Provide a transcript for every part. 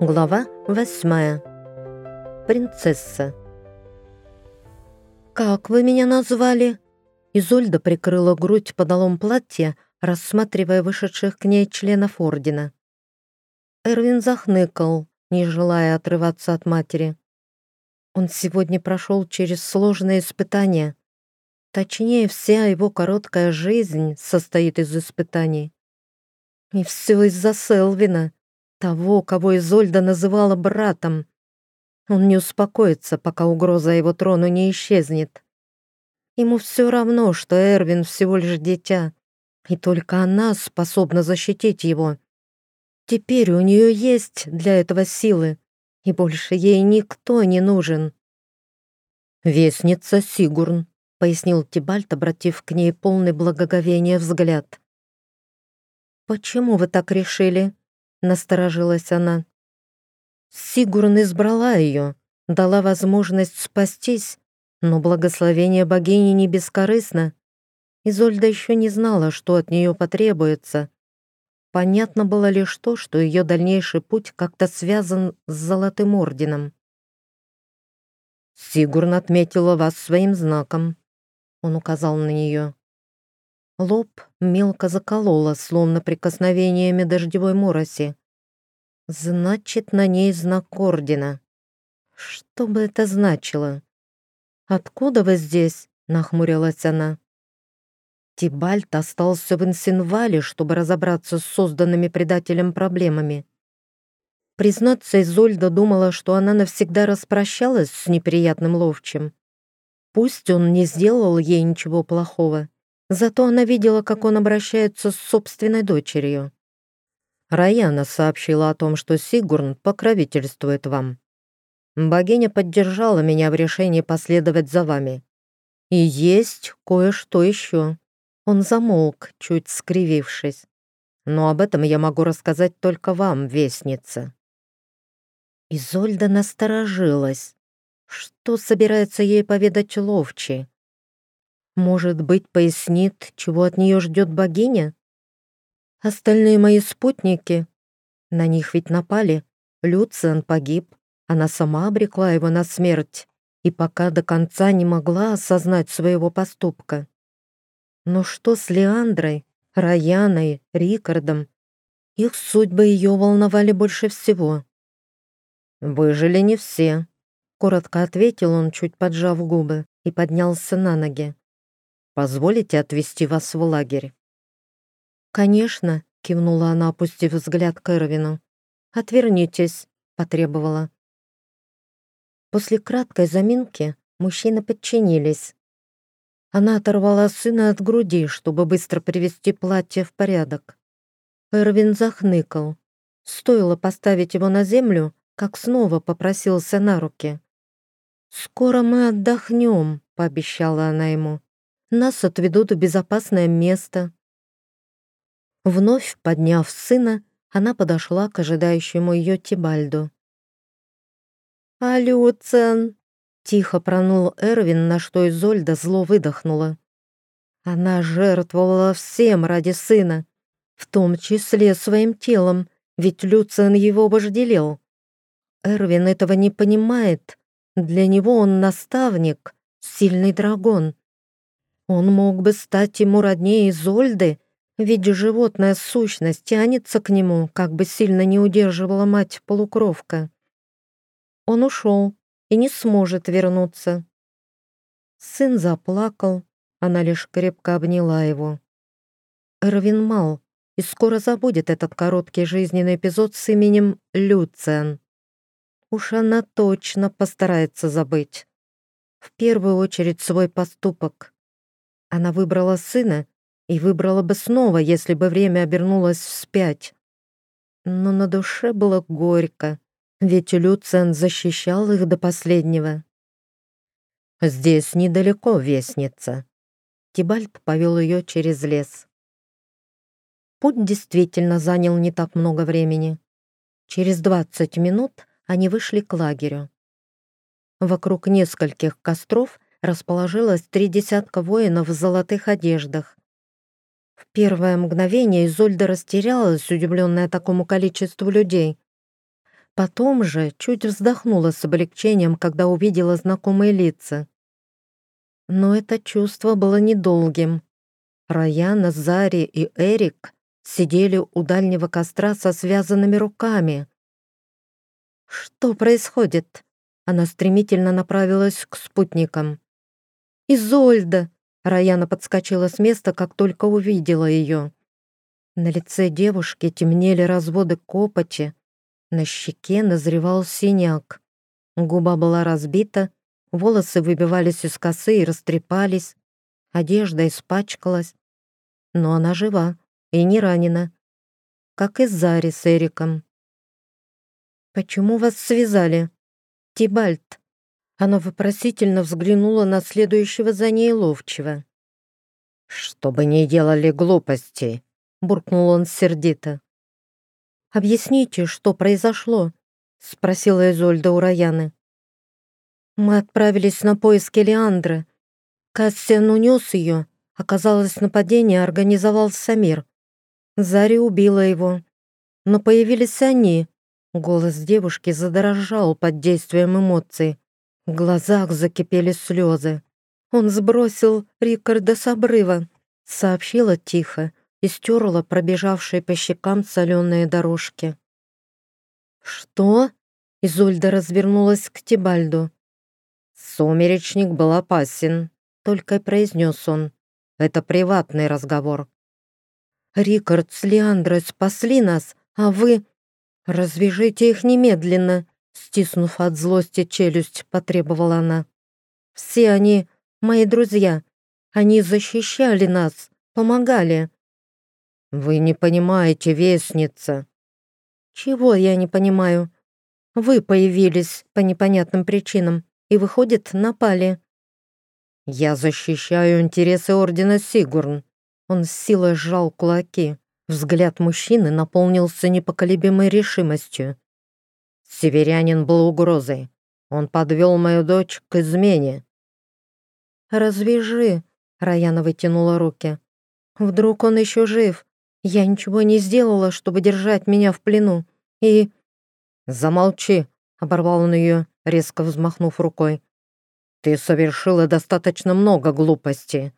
Глава восьмая. Принцесса. «Как вы меня назвали?» Изольда прикрыла грудь подолом платья, рассматривая вышедших к ней членов ордена. Эрвин захныкал, не желая отрываться от матери. Он сегодня прошел через сложные испытания. Точнее, вся его короткая жизнь состоит из испытаний. И все из-за Селвина того, кого Изольда называла братом. Он не успокоится, пока угроза его трону не исчезнет. Ему все равно, что Эрвин всего лишь дитя, и только она способна защитить его. Теперь у нее есть для этого силы, и больше ей никто не нужен. «Вестница Сигурн», — пояснил Тибальт, обратив к ней полный благоговения взгляд. «Почему вы так решили?» Насторожилась она. Сигурн избрала ее, дала возможность спастись, но благословение богини не бескорыстно. Изольда еще не знала, что от нее потребуется. Понятно было лишь то, что ее дальнейший путь как-то связан с Золотым Орденом. «Сигурн отметила вас своим знаком», — он указал на нее. Лоб мелко закололо, словно прикосновениями дождевой мороси. Значит, на ней знак ордена. Что бы это значило? «Откуда вы здесь?» — нахмурилась она. Тибальт остался в Инсинвале, чтобы разобраться с созданными предателем проблемами. Признаться, Изольда думала, что она навсегда распрощалась с неприятным ловчим. Пусть он не сделал ей ничего плохого, Зато она видела, как он обращается с собственной дочерью. Раяна сообщила о том, что Сигурн покровительствует вам. Богиня поддержала меня в решении последовать за вами. И есть кое-что еще. Он замолк, чуть скривившись. Но об этом я могу рассказать только вам, вестница. Изольда насторожилась. Что собирается ей поведать Ловчий? Может быть, пояснит, чего от нее ждет богиня? Остальные мои спутники, на них ведь напали. Люциан погиб, она сама обрекла его на смерть и пока до конца не могла осознать своего поступка. Но что с Леандрой, Раяной, Рикардом? Их судьбы ее волновали больше всего. «Выжили не все», — коротко ответил он, чуть поджав губы, и поднялся на ноги. Позволите отвезти вас в лагерь?» «Конечно», — кивнула она, опустив взгляд к Эрвину. «Отвернитесь», — потребовала. После краткой заминки мужчины подчинились. Она оторвала сына от груди, чтобы быстро привести платье в порядок. Эрвин захныкал. Стоило поставить его на землю, как снова попросился на руки. «Скоро мы отдохнем», — пообещала она ему. Нас отведут в безопасное место. Вновь подняв сына, она подошла к ожидающему ее Тибальду. «А Люцен!» — тихо пронул Эрвин, на что Изольда зло выдохнула. Она жертвовала всем ради сына, в том числе своим телом, ведь Люциан его вожделел. Эрвин этого не понимает. Для него он наставник, сильный дракон. Он мог бы стать ему роднее Изольды, ведь животная сущность тянется к нему, как бы сильно не удерживала мать полукровка. Он ушел и не сможет вернуться. Сын заплакал, она лишь крепко обняла его. Эрвин мал и скоро забудет этот короткий жизненный эпизод с именем Люциан. Уж она точно постарается забыть. В первую очередь свой поступок. Она выбрала сына и выбрала бы снова, если бы время обернулось вспять. Но на душе было горько, ведь Люциан защищал их до последнего. «Здесь недалеко, вестница». Тибальт повел ее через лес. Путь действительно занял не так много времени. Через двадцать минут они вышли к лагерю. Вокруг нескольких костров расположилось три десятка воинов в золотых одеждах. В первое мгновение Изольда растерялась, удивленная такому количеству людей. Потом же чуть вздохнула с облегчением, когда увидела знакомые лица. Но это чувство было недолгим. Раяна, Зари и Эрик сидели у дальнего костра со связанными руками. «Что происходит?» Она стремительно направилась к спутникам. «Изольда!» Раяна подскочила с места, как только увидела ее. На лице девушки темнели разводы копоти, на щеке назревал синяк. Губа была разбита, волосы выбивались из косы и растрепались, одежда испачкалась. Но она жива и не ранена, как и Зари с Эриком. «Почему вас связали?» «Тибальт». Она вопросительно взглянула на следующего за ней ловчего. «Чтобы не делали глупостей», — буркнул он сердито. «Объясните, что произошло?» — спросила Изольда у Раяны. «Мы отправились на поиски Леандры. Кассиан унес ее. Оказалось, нападение организовал Самир. Зари убила его. Но появились они». Голос девушки задорожал под действием эмоций. В глазах закипели слезы. «Он сбросил Рикарда с обрыва», — сообщила тихо, и стерла пробежавшие по щекам соленые дорожки. «Что?» — Изольда развернулась к Тибальду. «Сумеречник был опасен», — только и произнес он. «Это приватный разговор». «Рикард с Леандрой спасли нас, а вы...» «Развяжите их немедленно», — стиснув от злости челюсть, потребовала она. «Все они мои друзья. Они защищали нас, помогали. «Вы не понимаете, вестница». «Чего я не понимаю? Вы появились по непонятным причинам и, выходит, напали». «Я защищаю интересы Ордена Сигурн». Он с силой сжал кулаки. Взгляд мужчины наполнился непоколебимой решимостью. Северянин был угрозой. Он подвел мою дочь к измене. «Развяжи», — Раяна вытянула руки. «Вдруг он еще жив? Я ничего не сделала, чтобы держать меня в плену. И...» «Замолчи!» — оборвал он ее, резко взмахнув рукой. «Ты совершила достаточно много глупостей».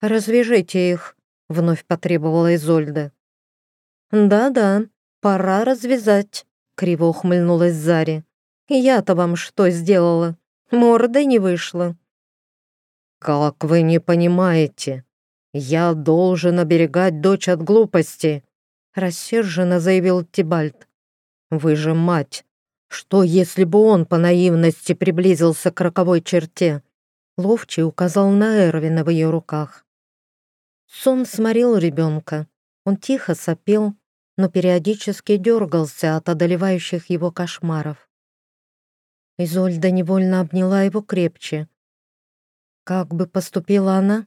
«Развяжите их», — вновь потребовала Изольда. «Да-да, пора развязать», — криво ухмыльнулась Зари. «Я-то вам что сделала? Мордой не вышла». «Как вы не понимаете?» «Я должен оберегать дочь от глупости», — рассерженно заявил Тибальт. «Вы же мать. Что, если бы он по наивности приблизился к роковой черте?» Ловчий указал на Эрвина в ее руках. Сон сморил ребенка. Он тихо сопел, но периодически дергался от одолевающих его кошмаров. Изольда невольно обняла его крепче. Как бы поступила она,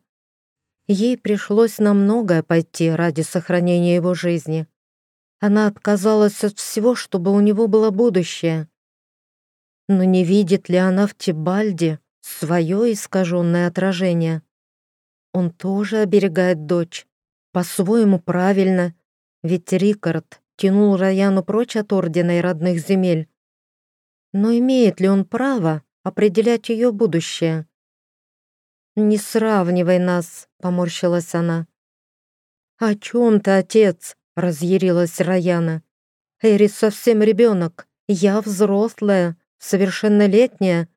Ей пришлось на многое пойти ради сохранения его жизни. Она отказалась от всего, чтобы у него было будущее. Но не видит ли она в Тибальде свое искаженное отражение? Он тоже оберегает дочь. По-своему правильно, ведь Рикард тянул Раяну прочь от Ордена и родных земель. Но имеет ли он право определять ее будущее? «Не сравнивай нас», — поморщилась она. «О чем ты, отец?» — разъярилась Раяна. «Эрис совсем ребенок. Я взрослая, совершеннолетняя.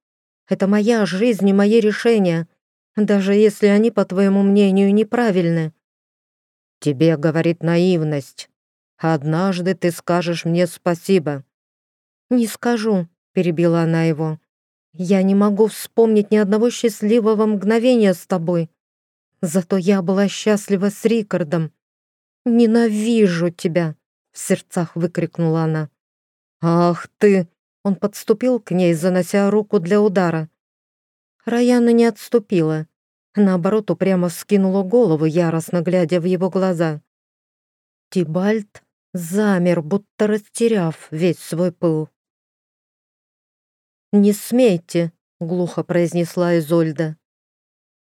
Это моя жизнь и мои решения, даже если они, по твоему мнению, неправильны». «Тебе говорит наивность. Однажды ты скажешь мне спасибо». «Не скажу», — перебила она его. Я не могу вспомнить ни одного счастливого мгновения с тобой. Зато я была счастлива с Рикардом. Ненавижу тебя!» — в сердцах выкрикнула она. «Ах ты!» — он подступил к ней, занося руку для удара. Раяна не отступила. Наоборот, упрямо вскинула голову, яростно глядя в его глаза. Тибальт замер, будто растеряв весь свой пыл. «Не смейте!» — глухо произнесла Изольда.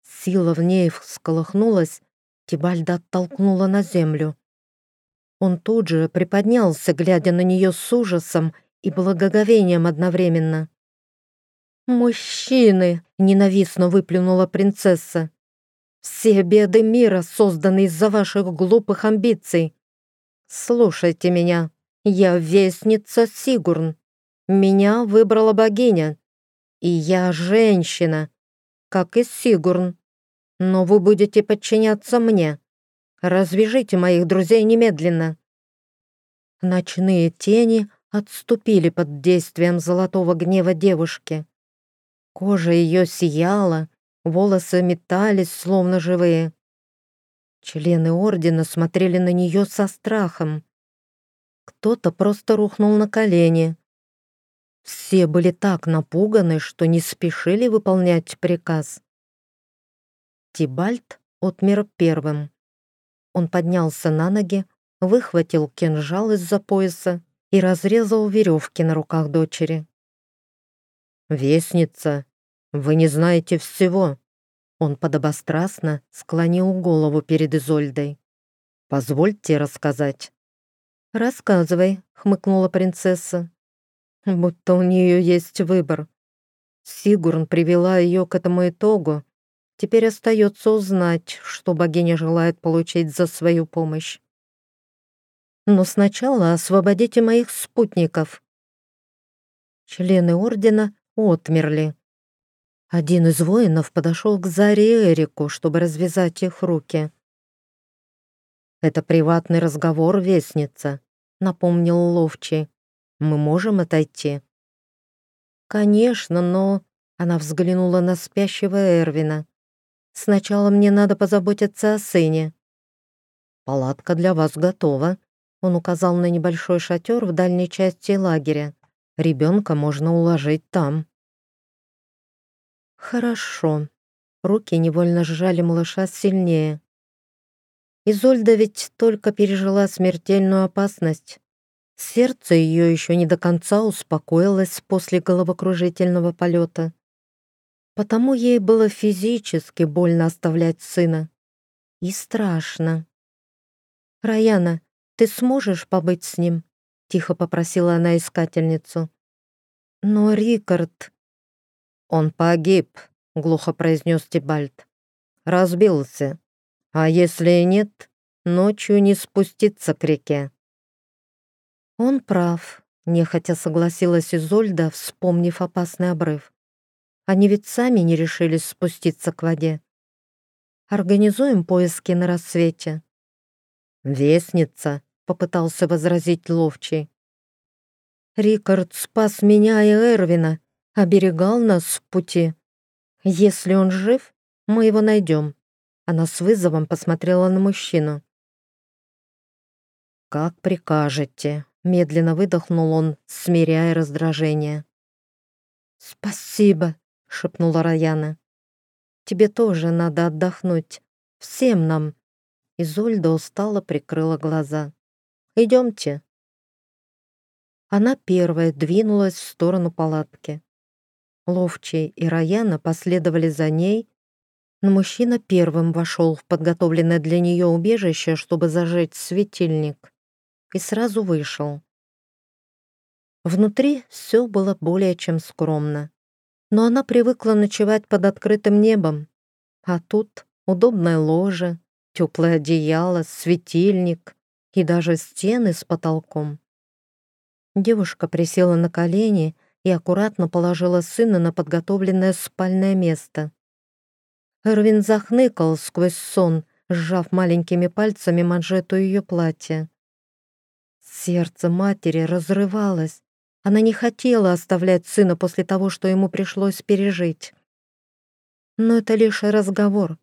Сила в ней всколыхнулась, Тибальда оттолкнула на землю. Он тут же приподнялся, глядя на нее с ужасом, и благоговением одновременно. «Мужчины!» — ненавистно выплюнула принцесса. «Все беды мира созданы из-за ваших глупых амбиций. Слушайте меня, я вестница Сигурн. Меня выбрала богиня, и я женщина, как и Сигурн. Но вы будете подчиняться мне. Развяжите моих друзей немедленно». Ночные тени отступили под действием золотого гнева девушки. Кожа ее сияла, волосы метались, словно живые. Члены ордена смотрели на нее со страхом. Кто-то просто рухнул на колени. Все были так напуганы, что не спешили выполнять приказ. Тибальт отмер первым. Он поднялся на ноги, выхватил кинжал из-за пояса и разрезал веревки на руках дочери. «Вестница, вы не знаете всего!» Он подобострастно склонил голову перед Изольдой. «Позвольте рассказать». «Рассказывай», — хмыкнула принцесса. Будто у нее есть выбор. Сигурн привела ее к этому итогу. Теперь остается узнать, что богиня желает получить за свою помощь. Но сначала освободите моих спутников. Члены ордена отмерли. Один из воинов подошел к Заре Эрику, чтобы развязать их руки. «Это приватный разговор, вестница», — напомнил Ловчий. «Мы можем отойти?» «Конечно, но...» — она взглянула на спящего Эрвина. «Сначала мне надо позаботиться о сыне». «Палатка для вас готова», — он указал на небольшой шатер в дальней части лагеря. Ребенка можно уложить там». «Хорошо». Руки невольно сжали малыша сильнее. Изольда ведь только пережила смертельную опасность. Сердце ее еще не до конца успокоилось после головокружительного полета. Потому ей было физически больно оставлять сына. И страшно. «Раяна, ты сможешь побыть с ним?» Тихо попросила она искательницу. Но Рикард... Он погиб, глухо произнес Тибальт. Разбился. А если и нет, ночью не спуститься к реке. Он прав, нехотя согласилась Изольда, вспомнив опасный обрыв. Они ведь сами не решились спуститься к воде. Организуем поиски на рассвете. Вестница, попытался возразить Ловчий. Рикард спас меня и Эрвина, оберегал нас в пути. Если он жив, мы его найдем. Она с вызовом посмотрела на мужчину. «Как прикажете», — медленно выдохнул он, смиряя раздражение. «Спасибо», — шепнула Раяна. «Тебе тоже надо отдохнуть. Всем нам». Изольда устало прикрыла глаза. Идемте». Она первая двинулась в сторону палатки. Ловчий и Раяна последовали за ней, но мужчина первым вошел в подготовленное для нее убежище, чтобы зажечь светильник, и сразу вышел. Внутри все было более чем скромно, но она привыкла ночевать под открытым небом, а тут удобное ложе, теплое одеяло, светильник, и даже стены с потолком. Девушка присела на колени и аккуратно положила сына на подготовленное спальное место. Эрвин захныкал сквозь сон, сжав маленькими пальцами манжету ее платья. Сердце матери разрывалось. Она не хотела оставлять сына после того, что ему пришлось пережить. Но это лишь разговор.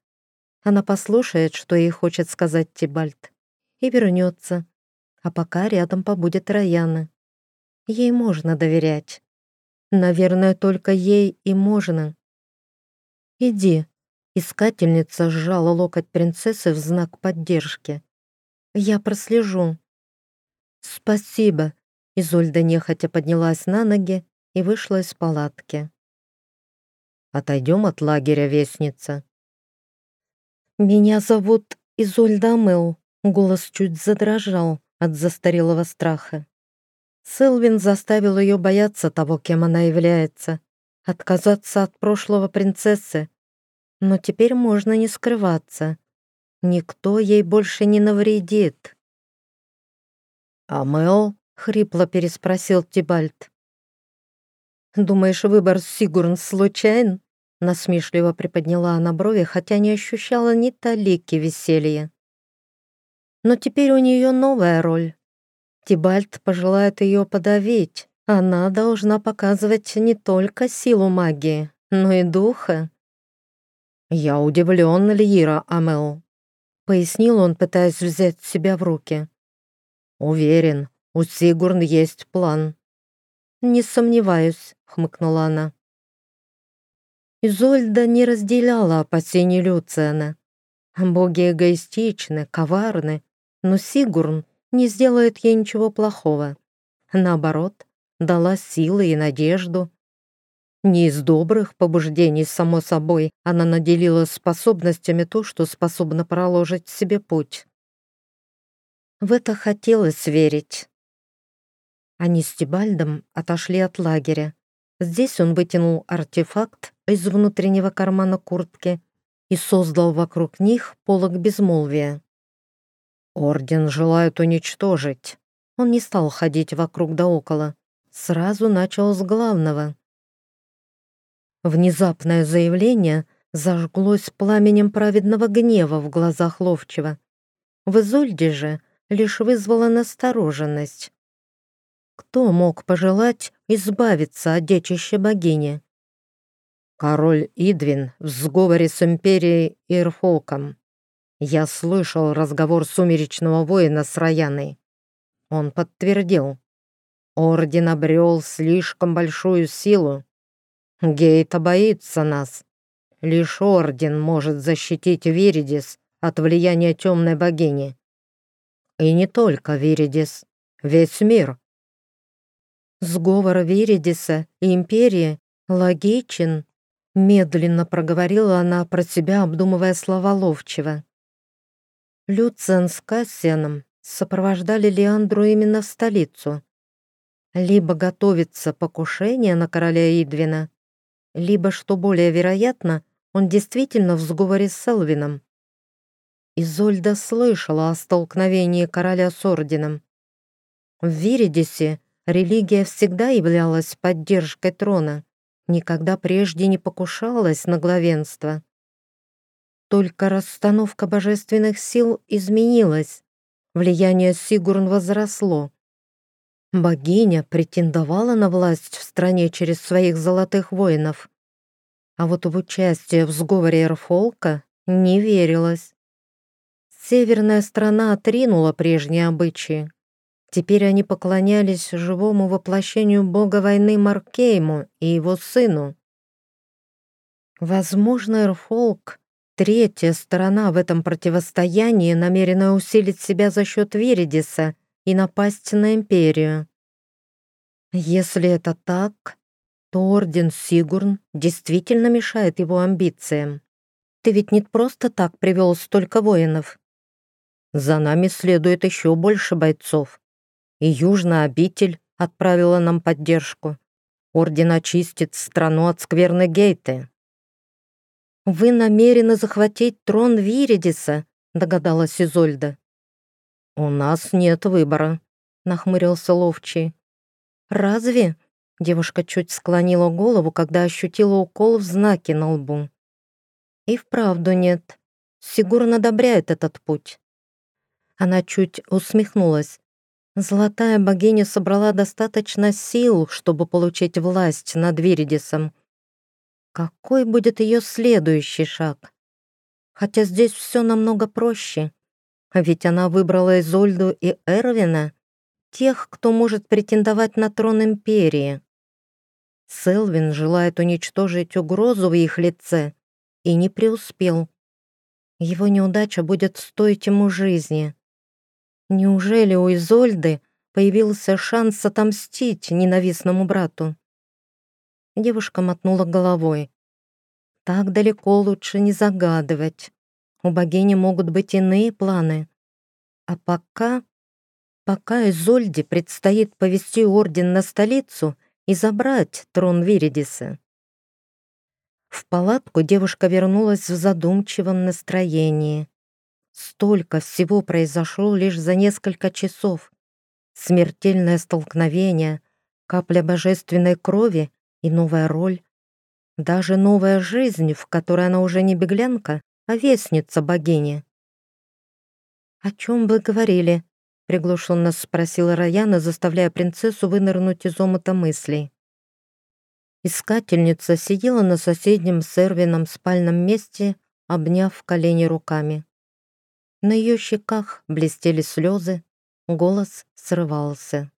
Она послушает, что ей хочет сказать Тибальт и вернется. А пока рядом побудет Раяна. Ей можно доверять. Наверное, только ей и можно. «Иди», — искательница сжала локоть принцессы в знак поддержки. «Я прослежу». «Спасибо», — Изольда нехотя поднялась на ноги и вышла из палатки. «Отойдем от лагеря, вестница». «Меня зовут Изольда Мэл», Голос чуть задрожал от застарелого страха. Селвин заставил ее бояться того, кем она является, отказаться от прошлого принцессы. Но теперь можно не скрываться. Никто ей больше не навредит. «А Мэл?» — хрипло переспросил Тибальт. «Думаешь, выбор Сигурн случайен?» Насмешливо приподняла она брови, хотя не ощущала ни талики веселья. Но теперь у нее новая роль. Тибальт пожелает ее подавить. Она должна показывать не только силу магии, но и духа. «Я удивлен, Льира Амел», — пояснил он, пытаясь взять себя в руки. «Уверен, у Сигурн есть план». «Не сомневаюсь», — хмыкнула она. Изольда не разделяла опасений Люциана. Боги эгоистичны, коварны, но Сигурн не сделает ей ничего плохого. Наоборот, дала силы и надежду. Не из добрых побуждений, само собой, она наделила способностями то, что способна проложить себе путь. В это хотелось верить. Они с Тибальдом отошли от лагеря. Здесь он вытянул артефакт из внутреннего кармана куртки и создал вокруг них полог безмолвия. Орден желает уничтожить. Он не стал ходить вокруг да около. Сразу начал с главного. Внезапное заявление зажглось пламенем праведного гнева в глазах Ловчего. В Изольде же лишь вызвало настороженность. Кто мог пожелать избавиться от детища богини? Король Идвин в сговоре с империей Ирфолком. Я слышал разговор сумеречного воина с Раяной. Он подтвердил. Орден обрел слишком большую силу. Гейта боится нас. Лишь Орден может защитить Виридис от влияния темной богини. И не только Виридис, весь мир. Сговор Виридиса и Империи логичен, медленно проговорила она про себя, обдумывая слова Ловчева. Люциан с Кассианом сопровождали Леандру именно в столицу. Либо готовится покушение на короля Идвина, либо, что более вероятно, он действительно в сговоре с Селвином. Изольда слышала о столкновении короля с орденом. В Виридисе религия всегда являлась поддержкой трона, никогда прежде не покушалась на главенство. Только расстановка божественных сил изменилась. Влияние Сигурн возросло. Богиня претендовала на власть в стране через своих золотых воинов. А вот в участие в сговоре Эрфолка не верилось. Северная страна отринула прежние обычаи. Теперь они поклонялись живому воплощению бога войны Маркейму и его сыну. Возможно, Эрфолк Третья сторона в этом противостоянии намерена усилить себя за счет Виридиса и напасть на Империю. Если это так, то Орден Сигурн действительно мешает его амбициям. Ты ведь не просто так привел столько воинов. За нами следует еще больше бойцов. И Южная обитель отправила нам поддержку. Орден очистит страну от скверны Гейты. «Вы намерены захватить трон Виридиса?» — догадалась Изольда. «У нас нет выбора», — нахмурился Ловчий. «Разве?» — девушка чуть склонила голову, когда ощутила укол в знаке на лбу. «И вправду нет. Сигурно одобряет этот путь». Она чуть усмехнулась. Золотая богиня собрала достаточно сил, чтобы получить власть над Виридисом, какой будет ее следующий шаг? Хотя здесь все намного проще. А ведь она выбрала Изольду и Эрвина, тех, кто может претендовать на трон Империи. Селвин желает уничтожить угрозу в их лице и не преуспел. Его неудача будет стоить ему жизни. Неужели у Изольды появился шанс отомстить ненавистному брату? Девушка мотнула головой. Так далеко лучше не загадывать. У богини могут быть иные планы. А пока... пока Изольде предстоит повести орден на столицу и забрать трон Виридиса. В палатку девушка вернулась в задумчивом настроении. Столько всего произошло лишь за несколько часов. Смертельное столкновение, капля божественной крови и новая роль. Даже новая жизнь, в которой она уже не беглянка, а вестница богини. «О чем вы говорили?» — приглушенно спросила Раяна, заставляя принцессу вынырнуть из омута мыслей. Искательница сидела на соседнем с Эрвином спальном месте, обняв колени руками. На ее щеках блестели слезы, голос срывался.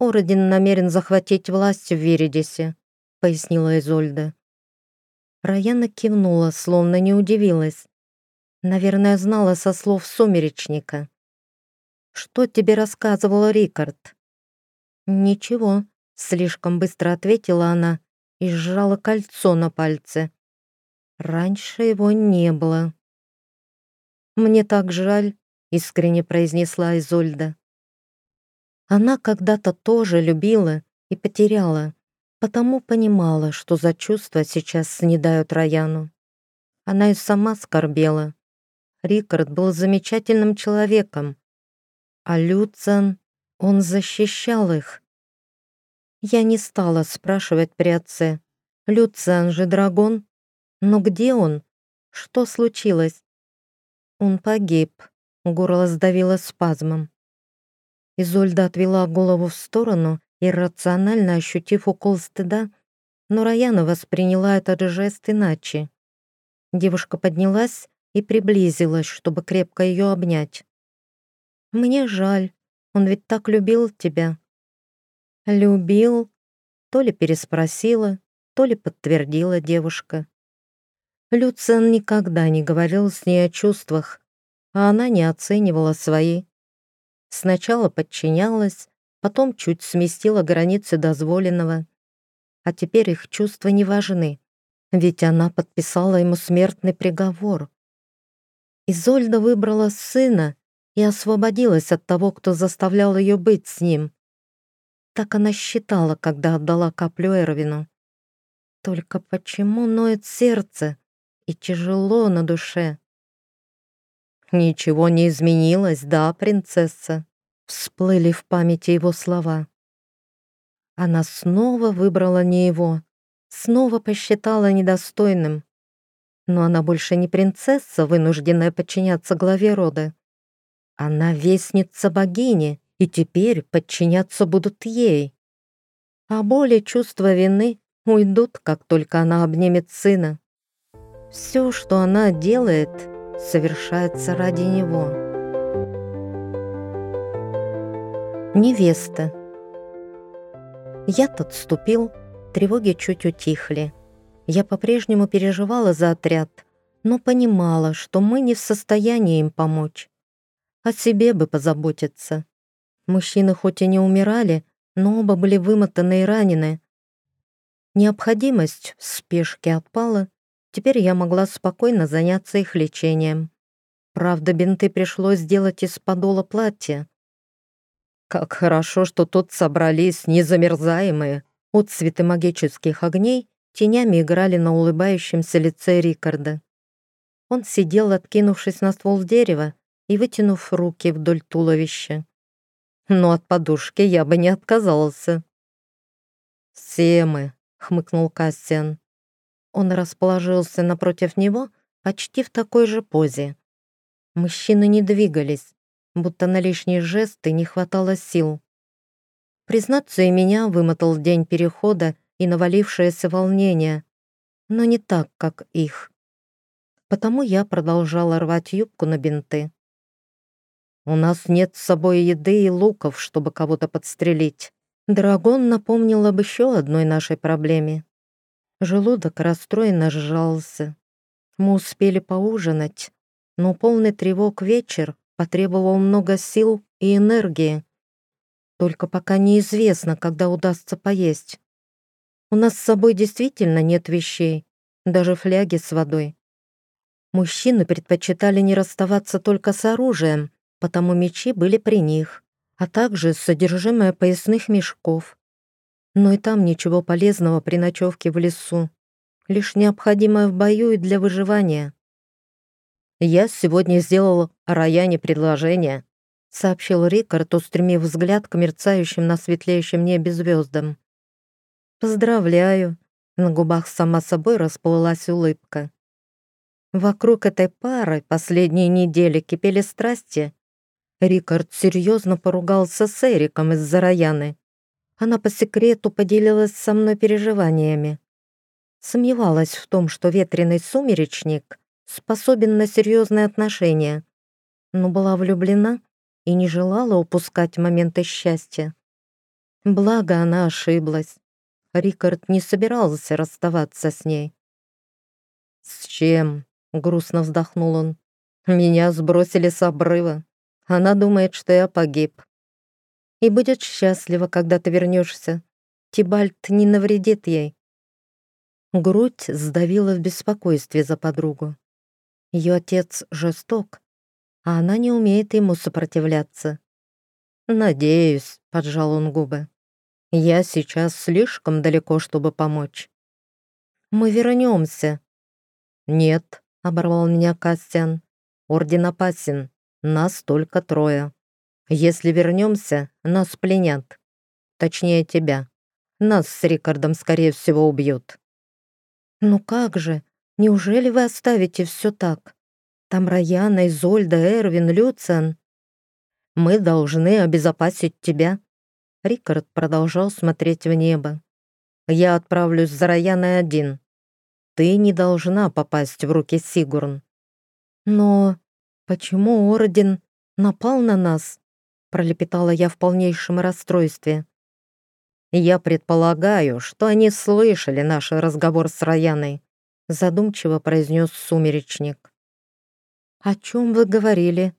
«Орден намерен захватить власть в Виридисе», — пояснила Изольда. Раяна кивнула, словно не удивилась. Наверное, знала со слов сумеречника. «Что тебе рассказывал Рикард?» «Ничего», — слишком быстро ответила она и сжала кольцо на пальце. Раньше его не было. «Мне так жаль», — искренне произнесла Изольда. Она когда-то тоже любила и потеряла, потому понимала, что за чувства сейчас снедают Раяну. Она и сама скорбела. Рикард был замечательным человеком, а Люциан, он защищал их. Я не стала спрашивать при отце. Люциан же драгон. Но где он? Что случилось? Он погиб. Горло сдавило спазмом. Изольда отвела голову в сторону, иррационально ощутив укол стыда, но Раяна восприняла этот жест иначе. Девушка поднялась и приблизилась, чтобы крепко ее обнять. «Мне жаль, он ведь так любил тебя». «Любил?» То ли переспросила, то ли подтвердила девушка. Люциан никогда не говорил с ней о чувствах, а она не оценивала свои. Сначала подчинялась, потом чуть сместила границы дозволенного. А теперь их чувства не важны, ведь она подписала ему смертный приговор. Изольда выбрала сына и освободилась от того, кто заставлял ее быть с ним. Так она считала, когда отдала каплю Эрвину. Только почему ноет сердце? и тяжело на душе. «Ничего не изменилось, да, принцесса?» Всплыли в памяти его слова. Она снова выбрала не его, снова посчитала недостойным. Но она больше не принцесса, вынужденная подчиняться главе рода. Она вестница богини, и теперь подчиняться будут ей. А боли, чувства вины уйдут, как только она обнимет сына. Все, что она делает, совершается ради него. Невеста. Яд отступил, тревоги чуть утихли. Я по-прежнему переживала за отряд, но понимала, что мы не в состоянии им помочь. О себе бы позаботиться. Мужчины хоть и не умирали, но оба были вымотаны и ранены. Необходимость в спешке отпала, Теперь я могла спокойно заняться их лечением. Правда, бинты пришлось сделать из подола платья. Как хорошо, что тут собрались незамерзаемые. Отцветы магических огней тенями играли на улыбающемся лице Рикарда. Он сидел, откинувшись на ствол дерева и вытянув руки вдоль туловища. Но от подушки я бы не отказался. «Все мы», — хмыкнул Кассиан. Он расположился напротив него почти в такой же позе. Мужчины не двигались, будто на лишние жесты не хватало сил. Признаться, и меня вымотал день перехода и навалившееся волнение, но не так, как их. Потому я продолжала рвать юбку на бинты. «У нас нет с собой еды и луков, чтобы кого-то подстрелить». Драгон напомнил об еще одной нашей проблеме. Желудок расстроенно сжался. Мы успели поужинать, но полный тревог вечер потребовал много сил и энергии. Только пока неизвестно, когда удастся поесть. У нас с собой действительно нет вещей, даже фляги с водой. Мужчины предпочитали не расставаться только с оружием, потому мечи были при них, а также содержимое поясных мешков. Но и там ничего полезного при ночевке в лесу, лишь необходимое в бою и для выживания. «Я сегодня сделал Раяне предложение», сообщил Рикард, устремив взгляд к мерцающим на светлеющем небе звездам. «Поздравляю!» На губах сама собой расплылась улыбка. Вокруг этой пары последние недели кипели страсти. Рикард серьезно поругался с Эриком из-за Раяны. Она по секрету поделилась со мной переживаниями. Сомневалась в том, что ветреный сумеречник способен на серьезные отношения, но была влюблена и не желала упускать моменты счастья. Благо она ошиблась. Рикард не собирался расставаться с ней. «С чем?» — грустно вздохнул он. «Меня сбросили с обрыва. Она думает, что я погиб. И будет счастлива, когда ты вернешься. Тибальт не навредит ей». Грудь сдавила в беспокойстве за подругу. Ее отец жесток, а она не умеет ему сопротивляться. «Надеюсь», — поджал он губы. «Я сейчас слишком далеко, чтобы помочь». «Мы вернемся». «Нет», — оборвал меня Кастян. «Орден опасен. Нас только трое. Если вернемся, нас пленят. Точнее, тебя. Нас с Рикардом, скорее всего, убьют». «Ну как же? Неужели вы оставите все так?» Там Раяна, Изольда, Эрвин, Люциан. Мы должны обезопасить тебя. Рикард продолжал смотреть в небо. Я отправлюсь за Раяной один. Ты не должна попасть в руки Сигурн. Но почему Орден напал на нас? Пролепетала я в полнейшем расстройстве. Я предполагаю, что они слышали наш разговор с Раяной, задумчиво произнес сумеречник. «О чем вы говорили?»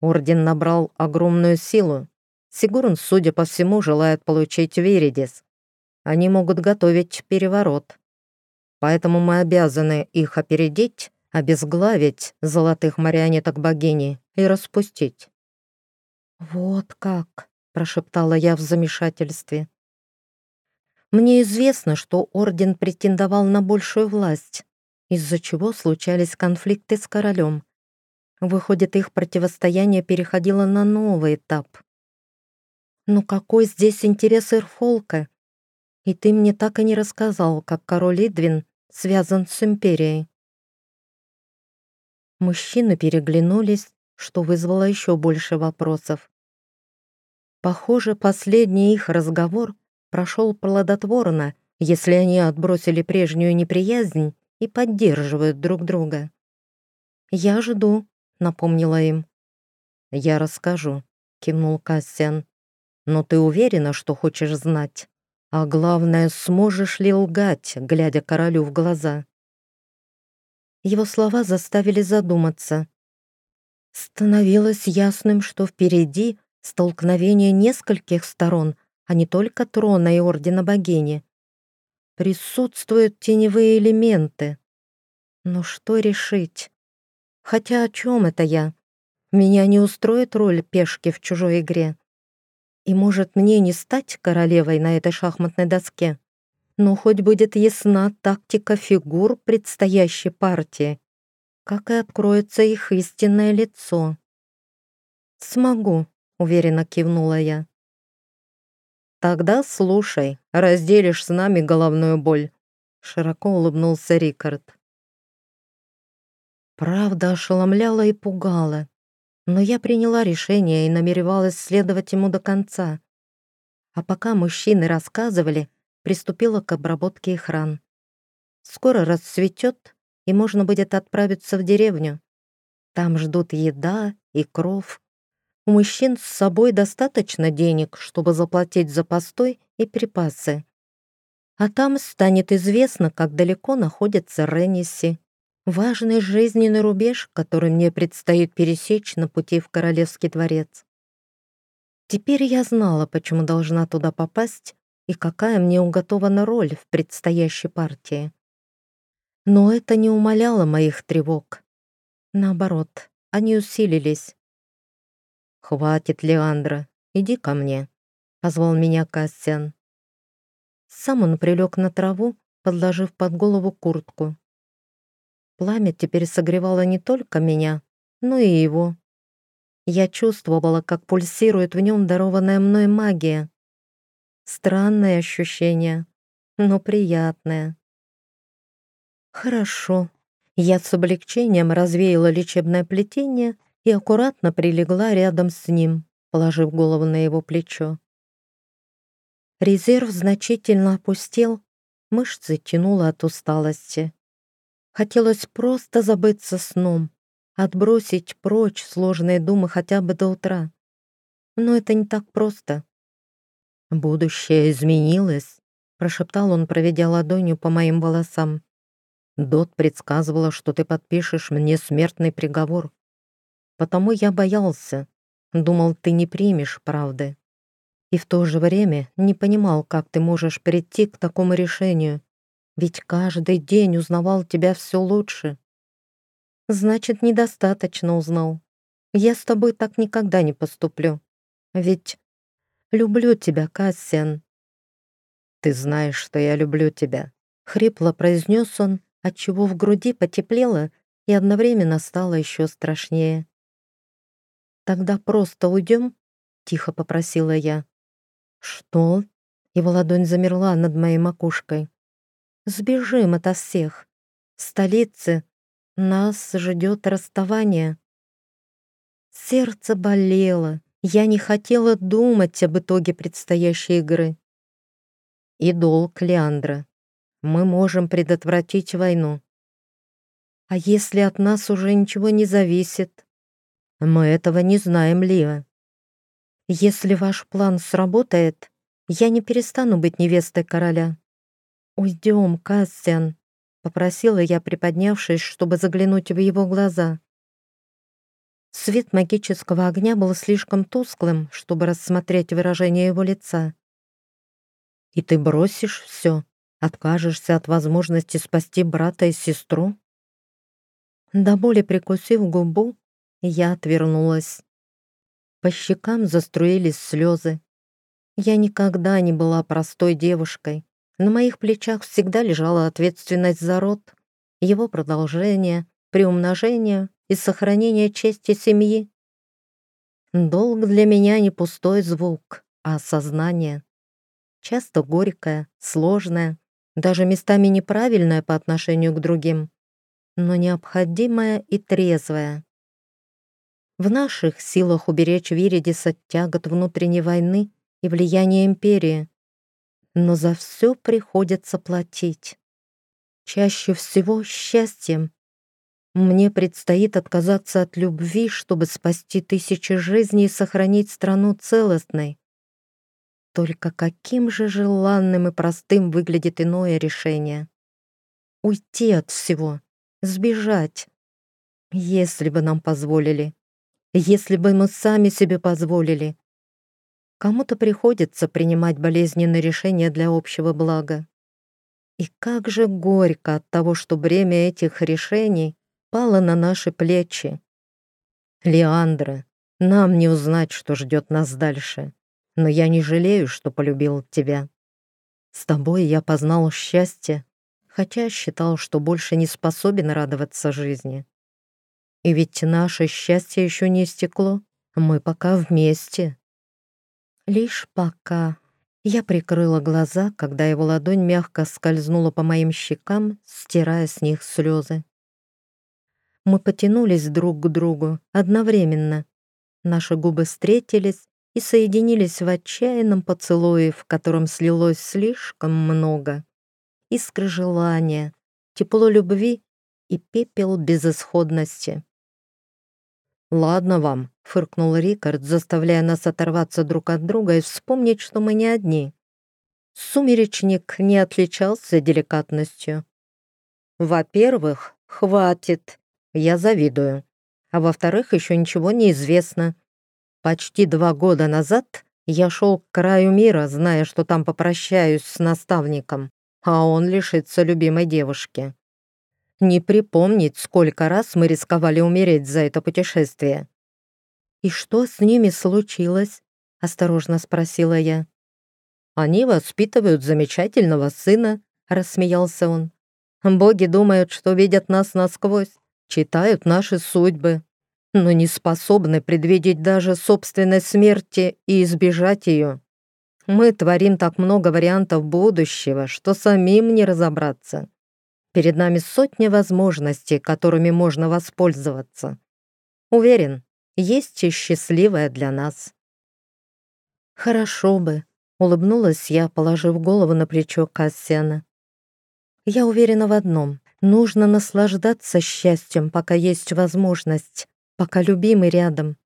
Орден набрал огромную силу. Сигурн, судя по всему, желает получить Виридис. Они могут готовить переворот. Поэтому мы обязаны их опередить, обезглавить золотых марионеток богини и распустить. «Вот как!» — прошептала я в замешательстве. «Мне известно, что Орден претендовал на большую власть, из-за чего случались конфликты с королем. Выходит, их противостояние переходило на новый этап. «Ну какой здесь интерес Ирфолка? И ты мне так и не рассказал, как король Идвин связан с Империей». Мужчины переглянулись, что вызвало еще больше вопросов. Похоже, последний их разговор прошел плодотворно, если они отбросили прежнюю неприязнь и поддерживают друг друга. «Я жду», напомнила им. «Я расскажу», — кивнул Кассиан. «Но ты уверена, что хочешь знать? А главное, сможешь ли лгать, глядя королю в глаза?» Его слова заставили задуматься. Становилось ясным, что впереди столкновение нескольких сторон, а не только трона и ордена богини. Присутствуют теневые элементы. Но что решить? Хотя о чем это я? Меня не устроит роль пешки в чужой игре. И может мне не стать королевой на этой шахматной доске, но хоть будет ясна тактика фигур предстоящей партии, как и откроется их истинное лицо. «Смогу», — уверенно кивнула я. «Тогда слушай, разделишь с нами головную боль», — широко улыбнулся Рикард. Правда ошеломляла и пугала, но я приняла решение и намеревалась следовать ему до конца. А пока мужчины рассказывали, приступила к обработке их ран. Скоро расцветет, и можно будет отправиться в деревню. Там ждут еда и кров. У мужчин с собой достаточно денег, чтобы заплатить за постой и припасы. А там станет известно, как далеко находится Ренниси Важный жизненный рубеж, который мне предстоит пересечь на пути в Королевский дворец. Теперь я знала, почему должна туда попасть и какая мне уготована роль в предстоящей партии. Но это не умаляло моих тревог. Наоборот, они усилились. «Хватит, Леандра, иди ко мне», — позвал меня Кассиан. Сам он прилег на траву, подложив под голову куртку. Пламя теперь согревало не только меня, но и его. Я чувствовала, как пульсирует в нем дарованная мной магия. Странное ощущение, но приятное. Хорошо. Я с облегчением развеяла лечебное плетение и аккуратно прилегла рядом с ним, положив голову на его плечо. Резерв значительно опустел, мышцы тянуло от усталости. Хотелось просто забыться сном, отбросить прочь сложные думы хотя бы до утра. Но это не так просто. «Будущее изменилось», — прошептал он, проведя ладонью по моим волосам. «Дот предсказывала, что ты подпишешь мне смертный приговор. Потому я боялся. Думал, ты не примешь правды и в то же время не понимал, как ты можешь прийти к такому решению, ведь каждый день узнавал тебя все лучше. Значит, недостаточно узнал. Я с тобой так никогда не поступлю. Ведь люблю тебя, Кассиан. Ты знаешь, что я люблю тебя, хрипло произнес он, отчего в груди потеплело и одновременно стало еще страшнее. Тогда просто уйдем, тихо попросила я. «Что?» Его ладонь замерла над моей макушкой. «Сбежим ото всех. В столице нас ждет расставание». Сердце болело. Я не хотела думать об итоге предстоящей игры. И долг Леандра. Мы можем предотвратить войну. А если от нас уже ничего не зависит? Мы этого не знаем, Лия. Если ваш план сработает, я не перестану быть невестой короля. Уйдем, Кассиан, попросила я, приподнявшись, чтобы заглянуть в его глаза. Свет магического огня был слишком тусклым, чтобы рассмотреть выражение его лица. «И ты бросишь все? Откажешься от возможности спасти брата и сестру?» До боли прикусив губу, я отвернулась. По щекам заструились слезы. Я никогда не была простой девушкой. На моих плечах всегда лежала ответственность за род, его продолжение, приумножение и сохранение чести семьи. Долг для меня не пустой звук, а осознание. Часто горькое, сложное, даже местами неправильное по отношению к другим, но необходимое и трезвое. В наших силах уберечь Виридис от тягот внутренней войны и влияния империи. Но за все приходится платить. Чаще всего счастьем. Мне предстоит отказаться от любви, чтобы спасти тысячи жизней и сохранить страну целостной. Только каким же желанным и простым выглядит иное решение? Уйти от всего, сбежать. Если бы нам позволили если бы мы сами себе позволили. Кому-то приходится принимать болезненные решения для общего блага. И как же горько от того, что бремя этих решений пало на наши плечи. Леандра, нам не узнать, что ждет нас дальше, но я не жалею, что полюбил тебя. С тобой я познал счастье, хотя считал, что больше не способен радоваться жизни. И ведь наше счастье еще не истекло. Мы пока вместе. Лишь пока. Я прикрыла глаза, когда его ладонь мягко скользнула по моим щекам, стирая с них слезы. Мы потянулись друг к другу одновременно. Наши губы встретились и соединились в отчаянном поцелуе, в котором слилось слишком много. Искры желания, тепло любви и пепел безысходности. «Ладно вам», — фыркнул Рикард, заставляя нас оторваться друг от друга и вспомнить, что мы не одни. Сумеречник не отличался деликатностью. «Во-первых, хватит. Я завидую. А во-вторых, еще ничего не известно. Почти два года назад я шел к краю мира, зная, что там попрощаюсь с наставником, а он лишится любимой девушки. Не припомнить, сколько раз мы рисковали умереть за это путешествие. И что с ними случилось? — осторожно спросила я. «Они воспитывают замечательного сына», — рассмеялся он. «Боги думают, что видят нас насквозь, читают наши судьбы, но не способны предвидеть даже собственной смерти и избежать ее. Мы творим так много вариантов будущего, что самим не разобраться. Перед нами сотни возможностей, которыми можно воспользоваться. Уверен, есть и счастливая для нас. Хорошо бы, улыбнулась я, положив голову на плечо Кассиана. Я уверена в одном. Нужно наслаждаться счастьем, пока есть возможность, пока любимый рядом.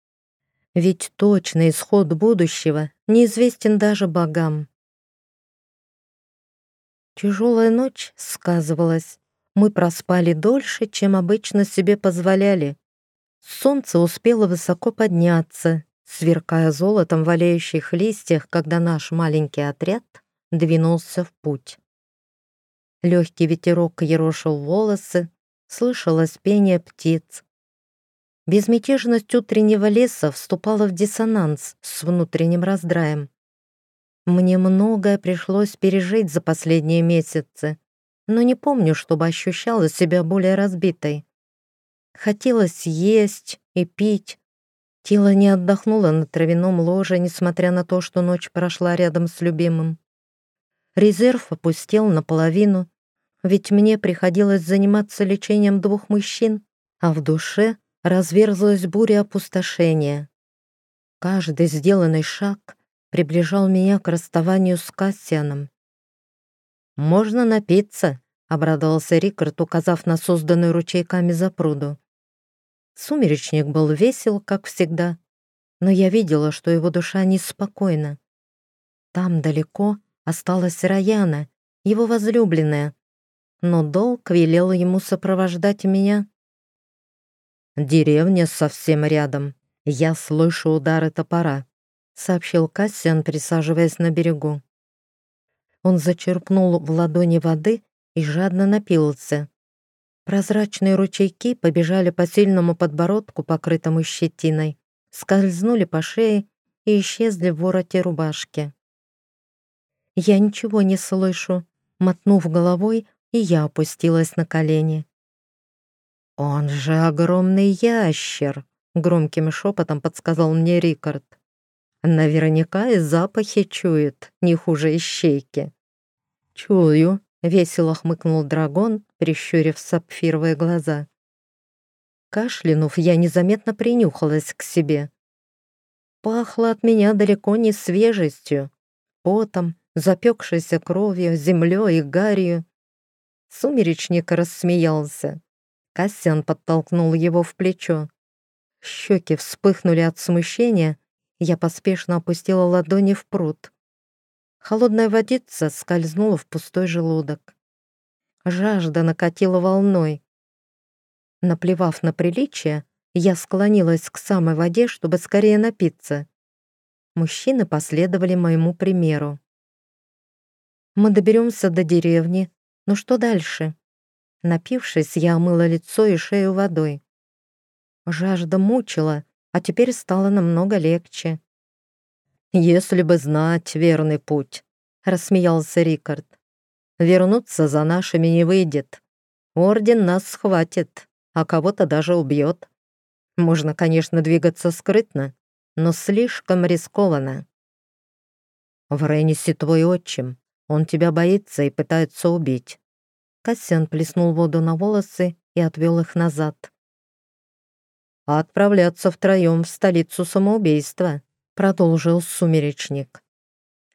Ведь точный исход будущего неизвестен даже богам. Тяжелая ночь сказывалась. Мы проспали дольше, чем обычно себе позволяли. Солнце успело высоко подняться, сверкая золотом в олеющих листьях, когда наш маленький отряд двинулся в путь. Легкий ветерок ерошил волосы, слышалось пение птиц. Безмятежность утреннего леса вступала в диссонанс с внутренним раздраем. Мне многое пришлось пережить за последние месяцы, но не помню, чтобы ощущала себя более разбитой. Хотелось есть и пить. Тело не отдохнуло на травяном ложе, несмотря на то, что ночь прошла рядом с любимым. Резерв опустел наполовину, ведь мне приходилось заниматься лечением двух мужчин, а в душе разверзлась буря опустошения. Каждый сделанный шаг приближал меня к расставанию с Кассианом. «Можно напиться», — обрадовался Рикард, указав на созданную ручейками запруду. Сумеречник был весел, как всегда, но я видела, что его душа неспокойна. Там далеко осталась Раяна, его возлюбленная, но долг велел ему сопровождать меня. «Деревня совсем рядом. Я слышу удары топора», — сообщил Кассиан, присаживаясь на берегу. Он зачерпнул в ладони воды и жадно напился. Прозрачные ручейки побежали по сильному подбородку, покрытому щетиной, скользнули по шее и исчезли в вороте рубашки. Я ничего не слышу. Мотнув головой, и я опустилась на колени. «Он же огромный ящер!» — громким шепотом подсказал мне Рикард. «Наверняка и запахи чует, не хуже ищейки». «Чую», — весело хмыкнул дракон, прищурив сапфировые глаза. Кашлянув, я незаметно принюхалась к себе. Пахло от меня далеко не свежестью, потом, запекшейся кровью, землей и гарью. Сумеречник рассмеялся. Кассиан подтолкнул его в плечо. Щеки вспыхнули от смущения, я поспешно опустила ладони в пруд. Холодная водица скользнула в пустой желудок. Жажда накатила волной. Наплевав на приличие, я склонилась к самой воде, чтобы скорее напиться. Мужчины последовали моему примеру. Мы доберемся до деревни, но что дальше? Напившись, я омыла лицо и шею водой. Жажда мучила, а теперь стало намного легче. «Если бы знать верный путь», — рассмеялся Рикард. «Вернуться за нашими не выйдет. Орден нас схватит, а кого-то даже убьет. Можно, конечно, двигаться скрытно, но слишком рискованно. В Рейнисе твой отчим. Он тебя боится и пытается убить. Кассиан плеснул воду на волосы и отвел их назад. «А отправляться втроем в столицу самоубийства», — продолжил сумеречник.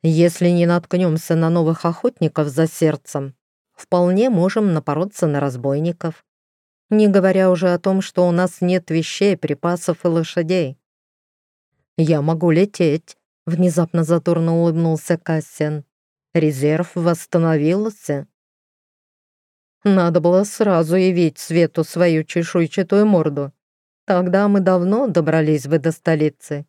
«Если не наткнемся на новых охотников за сердцем, вполне можем напороться на разбойников. Не говоря уже о том, что у нас нет вещей, припасов и лошадей». «Я могу лететь», — внезапно задорно улыбнулся Кассиан. «Резерв восстановился». Надо было сразу явить Свету свою чешуйчатую морду. Тогда мы давно добрались бы до столицы.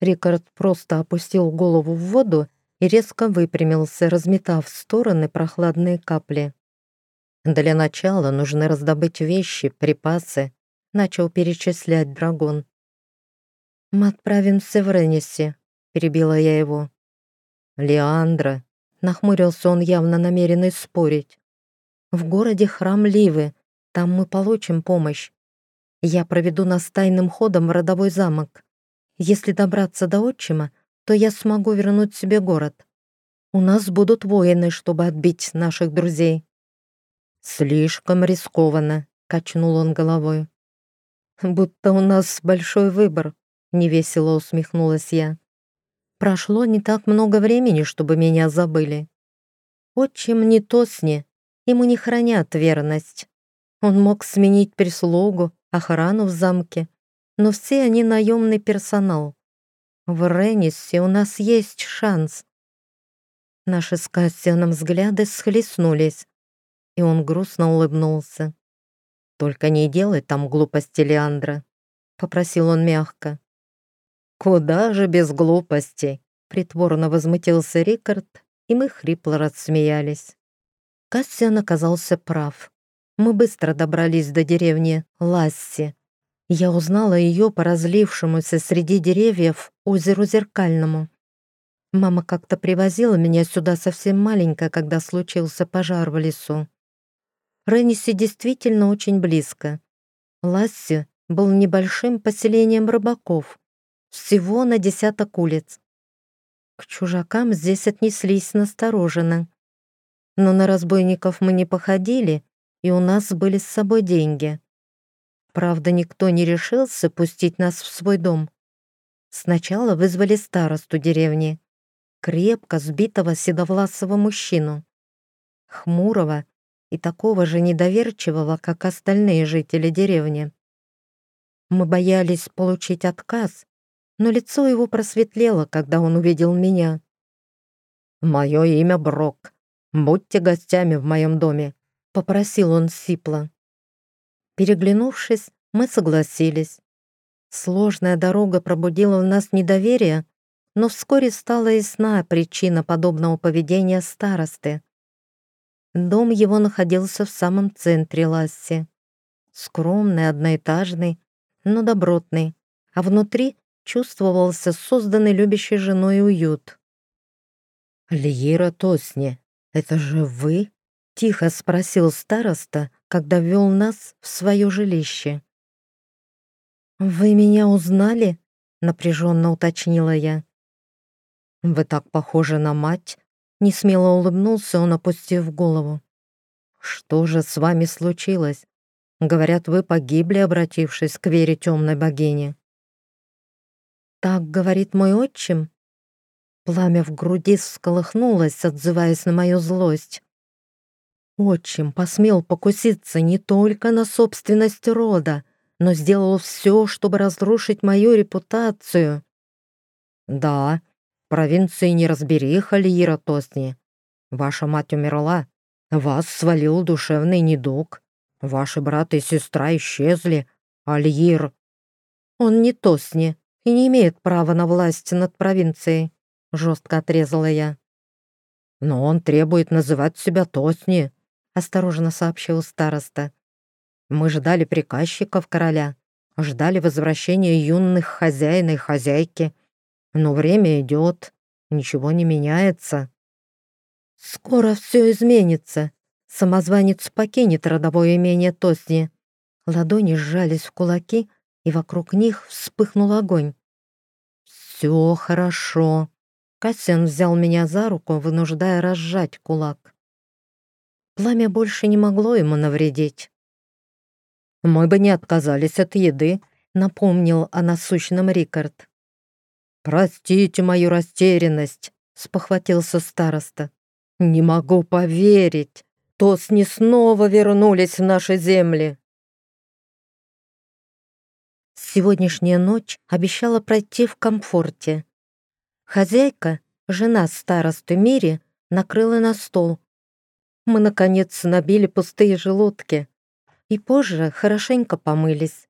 Рикард просто опустил голову в воду и резко выпрямился, разметав в стороны прохладные капли. «Для начала нужно раздобыть вещи, припасы», — начал перечислять драгон. «Мы отправимся в Ренниси», — перебила я его. «Леандра», — нахмурился он, явно намеренный спорить. «В городе храм Ливы, там мы получим помощь. Я проведу нас тайным ходом в родовой замок. Если добраться до отчима, то я смогу вернуть себе город. У нас будут воины, чтобы отбить наших друзей». «Слишком рискованно», — качнул он головой. «Будто у нас большой выбор», — невесело усмехнулась я. «Прошло не так много времени, чтобы меня забыли. Отчим не то сне, ему не хранят верность. Он мог сменить прислугу, охрану в замке, но все они наемный персонал. В Реннисе у нас есть шанс». Наши с Кассианом взгляды схлестнулись, и он грустно улыбнулся. «Только не делай там глупости, Леандра», — попросил он мягко. «Куда же без глупостей?» — притворно возмутился Рикард, и мы хрипло рассмеялись. Кассиан оказался прав. Мы быстро добрались до деревни Ласси. Я узнала ее по разлившемуся среди деревьев озеру Зеркальному. Мама как-то привозила меня сюда совсем маленькая, когда случился пожар в лесу. Ренниси действительно очень близко. Ласси был небольшим поселением рыбаков, всего на десяток улиц. К чужакам здесь отнеслись настороженно. Но на разбойников мы не походили, и у нас были с собой деньги. Правда, никто не решился пустить нас в свой дом. Сначала вызвали старосту деревни, крепко сбитого седовласого мужчину. Хмурого и такого же недоверчивого, как остальные жители деревни. Мы боялись получить отказ, но лицо его просветлело, когда он увидел меня. «Мое имя Брок. Будьте гостями в моем доме», — попросил он сипло. Переглянувшись, мы согласились. Сложная дорога пробудила в нас недоверие, но вскоре стала ясна причина подобного поведения старосты. Дом его находился в самом центре Ласси. Скромный, одноэтажный, но добротный, а внутри чувствовался созданный любящей женой уют. «Льера Тосни, это же вы?» — тихо спросил староста, когда вел нас в свое жилище. «Вы меня узнали?» — напряженно уточнила я. «Вы так похожи на мать, Несмело улыбнулся он, опустив голову. «Что же с вами случилось? Говорят, вы погибли, обратившись к вере темной богини». «Так говорит мой отчим?» Пламя в груди всколыхнулось, отзываясь на мою злость. Отчим посмел покуситься не только на собственность рода, но сделал все, чтобы разрушить мою репутацию. «Да, провинции неразбериха Лиира Тосни. Ваша мать умерла, вас свалил душевный недуг, ваши брат и сестра исчезли, а Лиир... Он не Тосни и не имеет права на власть над провинцией, жестко отрезала я. Но он требует называть себя Тосни, осторожно сообщил староста. Мы ждали приказчиков короля, ждали возвращения юных хозяина и хозяйки, но время идет, ничего не меняется. Скоро все изменится. Самозванец покинет родовое имение Тосни. Ладони сжались в кулаки, и вокруг них вспыхнул огонь. «Все хорошо». Кассиан взял меня за руку, вынуждая разжать кулак. Пламя больше не могло ему навредить. «Мы бы не отказались от еды», — напомнил о насущном Рикард. «Простите мою растерянность», — спохватился староста. «Не могу поверить, Тосни снова вернулись в наши земли». Сегодняшняя ночь обещала пройти в комфорте. Хозяйка, жена старосты Мири, накрыла на стол. Мы, наконец, набили пустые желудки и позже хорошенько помылись.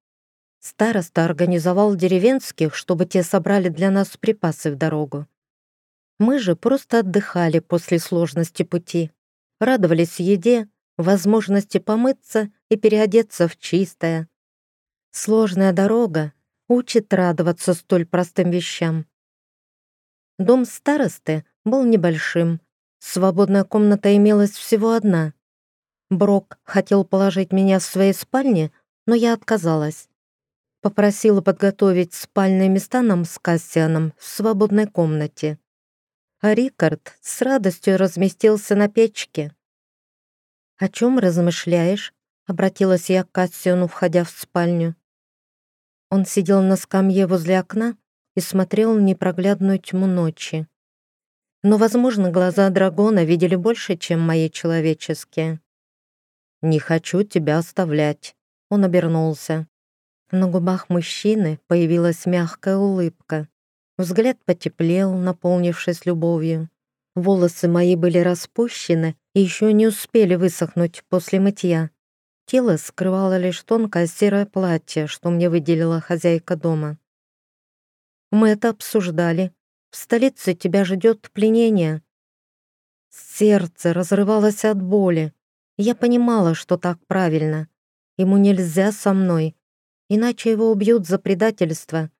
Староста организовал деревенских, чтобы те собрали для нас припасы в дорогу. Мы же просто отдыхали после сложности пути, радовались еде, возможности помыться и переодеться в чистое. Сложная дорога учит радоваться столь простым вещам. Дом старосты был небольшим. Свободная комната имелась всего одна. Брок хотел положить меня в своей спальне, но я отказалась. Попросила подготовить спальные места нам с Кассианом в свободной комнате. А Рикард с радостью разместился на печке. «О чем размышляешь?» — обратилась я к Кассиану, входя в спальню. Он сидел на скамье возле окна и смотрел в непроглядную тьму ночи. Но, возможно, глаза дракона видели больше, чем мои человеческие. «Не хочу тебя оставлять», — он обернулся. На губах мужчины появилась мягкая улыбка. Взгляд потеплел, наполнившись любовью. Волосы мои были распущены и еще не успели высохнуть после мытья. Тело скрывало лишь тонкое серое платье, что мне выделила хозяйка дома. Мы это обсуждали. В столице тебя ждет пленение. Сердце разрывалось от боли. Я понимала, что так правильно. Ему нельзя со мной иначе его убьют за предательство.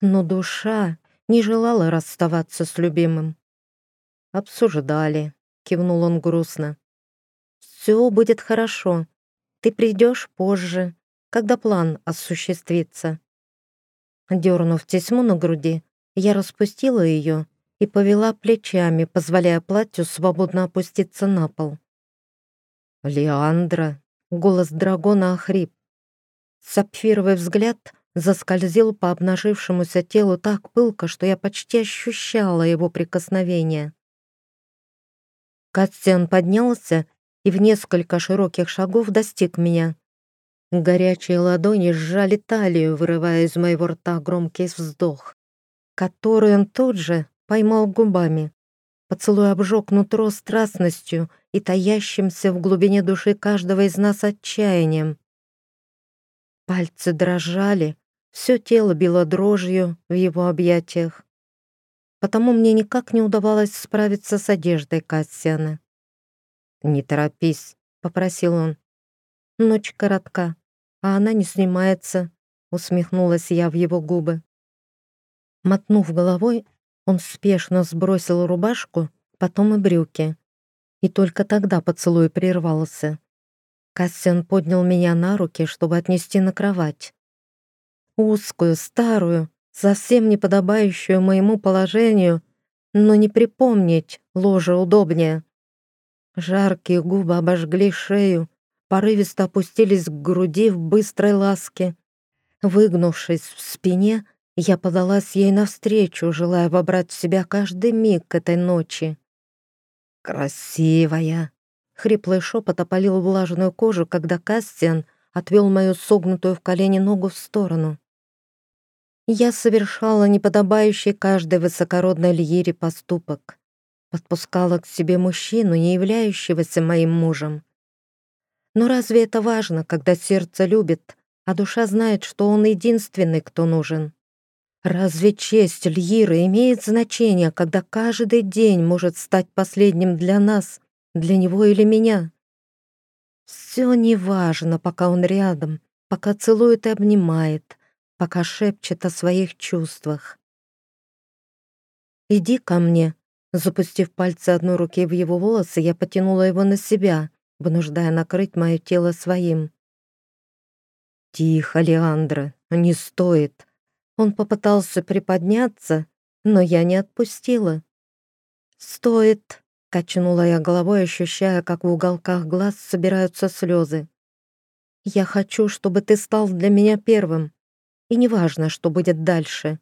Но душа не желала расставаться с любимым. «Обсуждали», — кивнул он грустно. «Все будет хорошо. Ты придешь позже, когда план осуществится». Дернув тесьму на груди, я распустила ее и повела плечами, позволяя платью свободно опуститься на пол. «Леандра!» — голос дракона охрип. Сапфировый взгляд заскользил по обнажившемуся телу так пылко, что я почти ощущала его прикосновение. Кастиан поднялся и в несколько широких шагов достиг меня. Горячие ладони сжали талию, вырывая из моего рта громкий вздох, который он тут же поймал губами. Поцелуй обжег нутро страстностью и таящимся в глубине души каждого из нас отчаянием. Пальцы дрожали, все тело било дрожью в его объятиях. Потому мне никак не удавалось справиться с одеждой Кассиана. «Не торопись», — попросил он. «Ночь коротка, а она не снимается», — усмехнулась я в его губы. Мотнув головой, он спешно сбросил рубашку, потом и брюки. И только тогда поцелуй прервался. Кассиан поднял меня на руки, чтобы отнести на кровать. Узкую, старую, совсем не подобающую моему положению, но не припомнить ложе удобнее. Жаркие губы обожгли шею, порывисто опустились к груди в быстрой ласке. Выгнувшись в спине, я подалась ей навстречу, желая вобрать в себя каждый миг этой ночи. «Красивая!» Хриплый шепот опалил влажную кожу, когда Кастиан отвел мою согнутую в колени ногу в сторону. Я совершала неподобающий каждой высокородной льере поступок. Подпускала к себе мужчину, не являющегося моим мужем. Но разве это важно, когда сердце любит, а душа знает, что он единственный, кто нужен? Разве честь Льиры имеет значение, когда каждый день может стать последним для нас, для него или меня. Все неважно, пока он рядом, пока целует и обнимает, пока шепчет о своих чувствах. «Иди ко мне», Запустив пальцы одной руки в его волосы, я потянула его на себя, вынуждая накрыть мое тело своим. «Тихо, Леандра, не стоит». Он попытался приподняться, но я не отпустила. «Стоит», Качнула я головой, ощущая, как в уголках глаз собираются слезы. «Я хочу, чтобы ты стал для меня первым. И неважно, что будет дальше.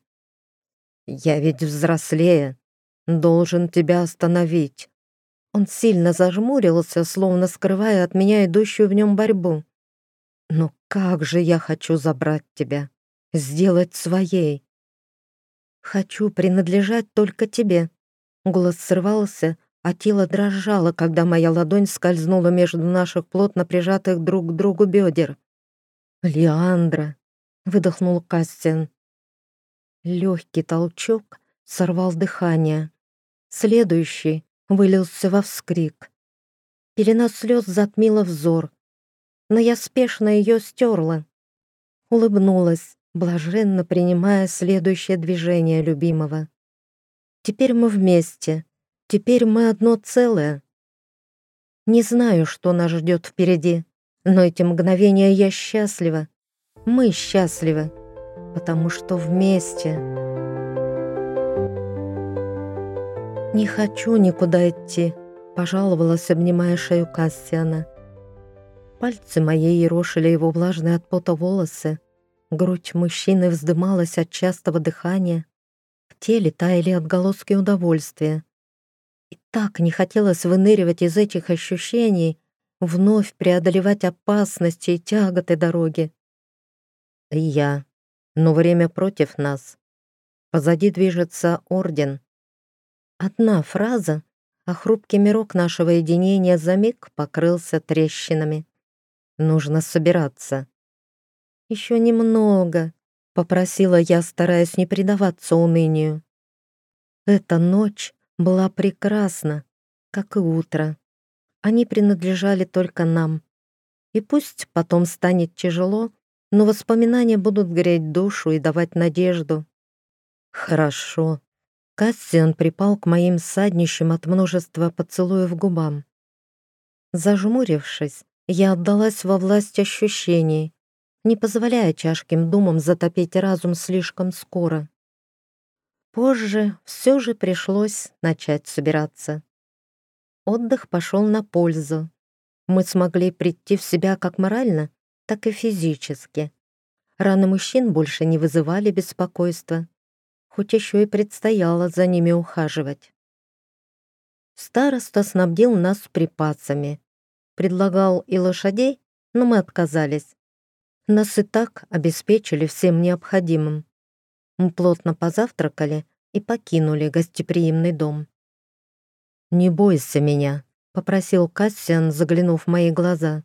Я ведь взрослее. Должен тебя остановить». Он сильно зажмурился, словно скрывая от меня идущую в нем борьбу. «Но как же я хочу забрать тебя, сделать своей!» «Хочу принадлежать только тебе». Голос срывался, а тело дрожало, когда моя ладонь скользнула между наших плотно прижатых друг к другу бедер. «Леандра!» — выдохнул Кастин. Легкий толчок сорвал дыхание. Следующий вылился во вскрик. Пелена слез затмила взор, но я спешно ее стерла. Улыбнулась, блаженно принимая следующее движение любимого. Теперь мы вместе. Теперь мы одно целое. Не знаю, что нас ждет впереди, но эти мгновения я счастлива. Мы счастливы, потому что вместе. «Не хочу никуда идти», — пожаловалась, обнимая шею Кассиана. Пальцы мои ерошили его влажные от пота волосы. Грудь мужчины вздымалась от частого дыхания. В теле таяли отголоски удовольствия. И так не хотелось выныривать из этих ощущений, вновь преодолевать опасности и тяготы дороги. И я. Но время против нас. Позади движется орден. Одна фраза, а хрупкий мирок нашего единения за миг покрылся трещинами. Нужно собираться. «Еще немного», — попросила я, стараясь не предаваться унынию. Эта ночь была прекрасна, как и утро. Они принадлежали только нам. И пусть потом станет тяжело, но воспоминания будут греть душу и давать надежду. Хорошо, Кассиан припал к моим саднищам от множества поцелуев губам. Зажмурившись, я отдалась во власть ощущений, не позволяя тяжким думам затопить разум слишком скоро. Позже все же пришлось начать собираться. Отдых пошел на пользу. Мы смогли прийти в себя как морально, так и физически. Раны мужчин больше не вызывали беспокойства хоть еще и предстояло за ними ухаживать. Староста снабдил нас припасами. Предлагал и лошадей, но мы отказались. Нас и так обеспечили всем необходимым. Мы плотно позавтракали и покинули гостеприимный дом. «Не бойся меня», — попросил Кассиан, заглянув в мои глаза.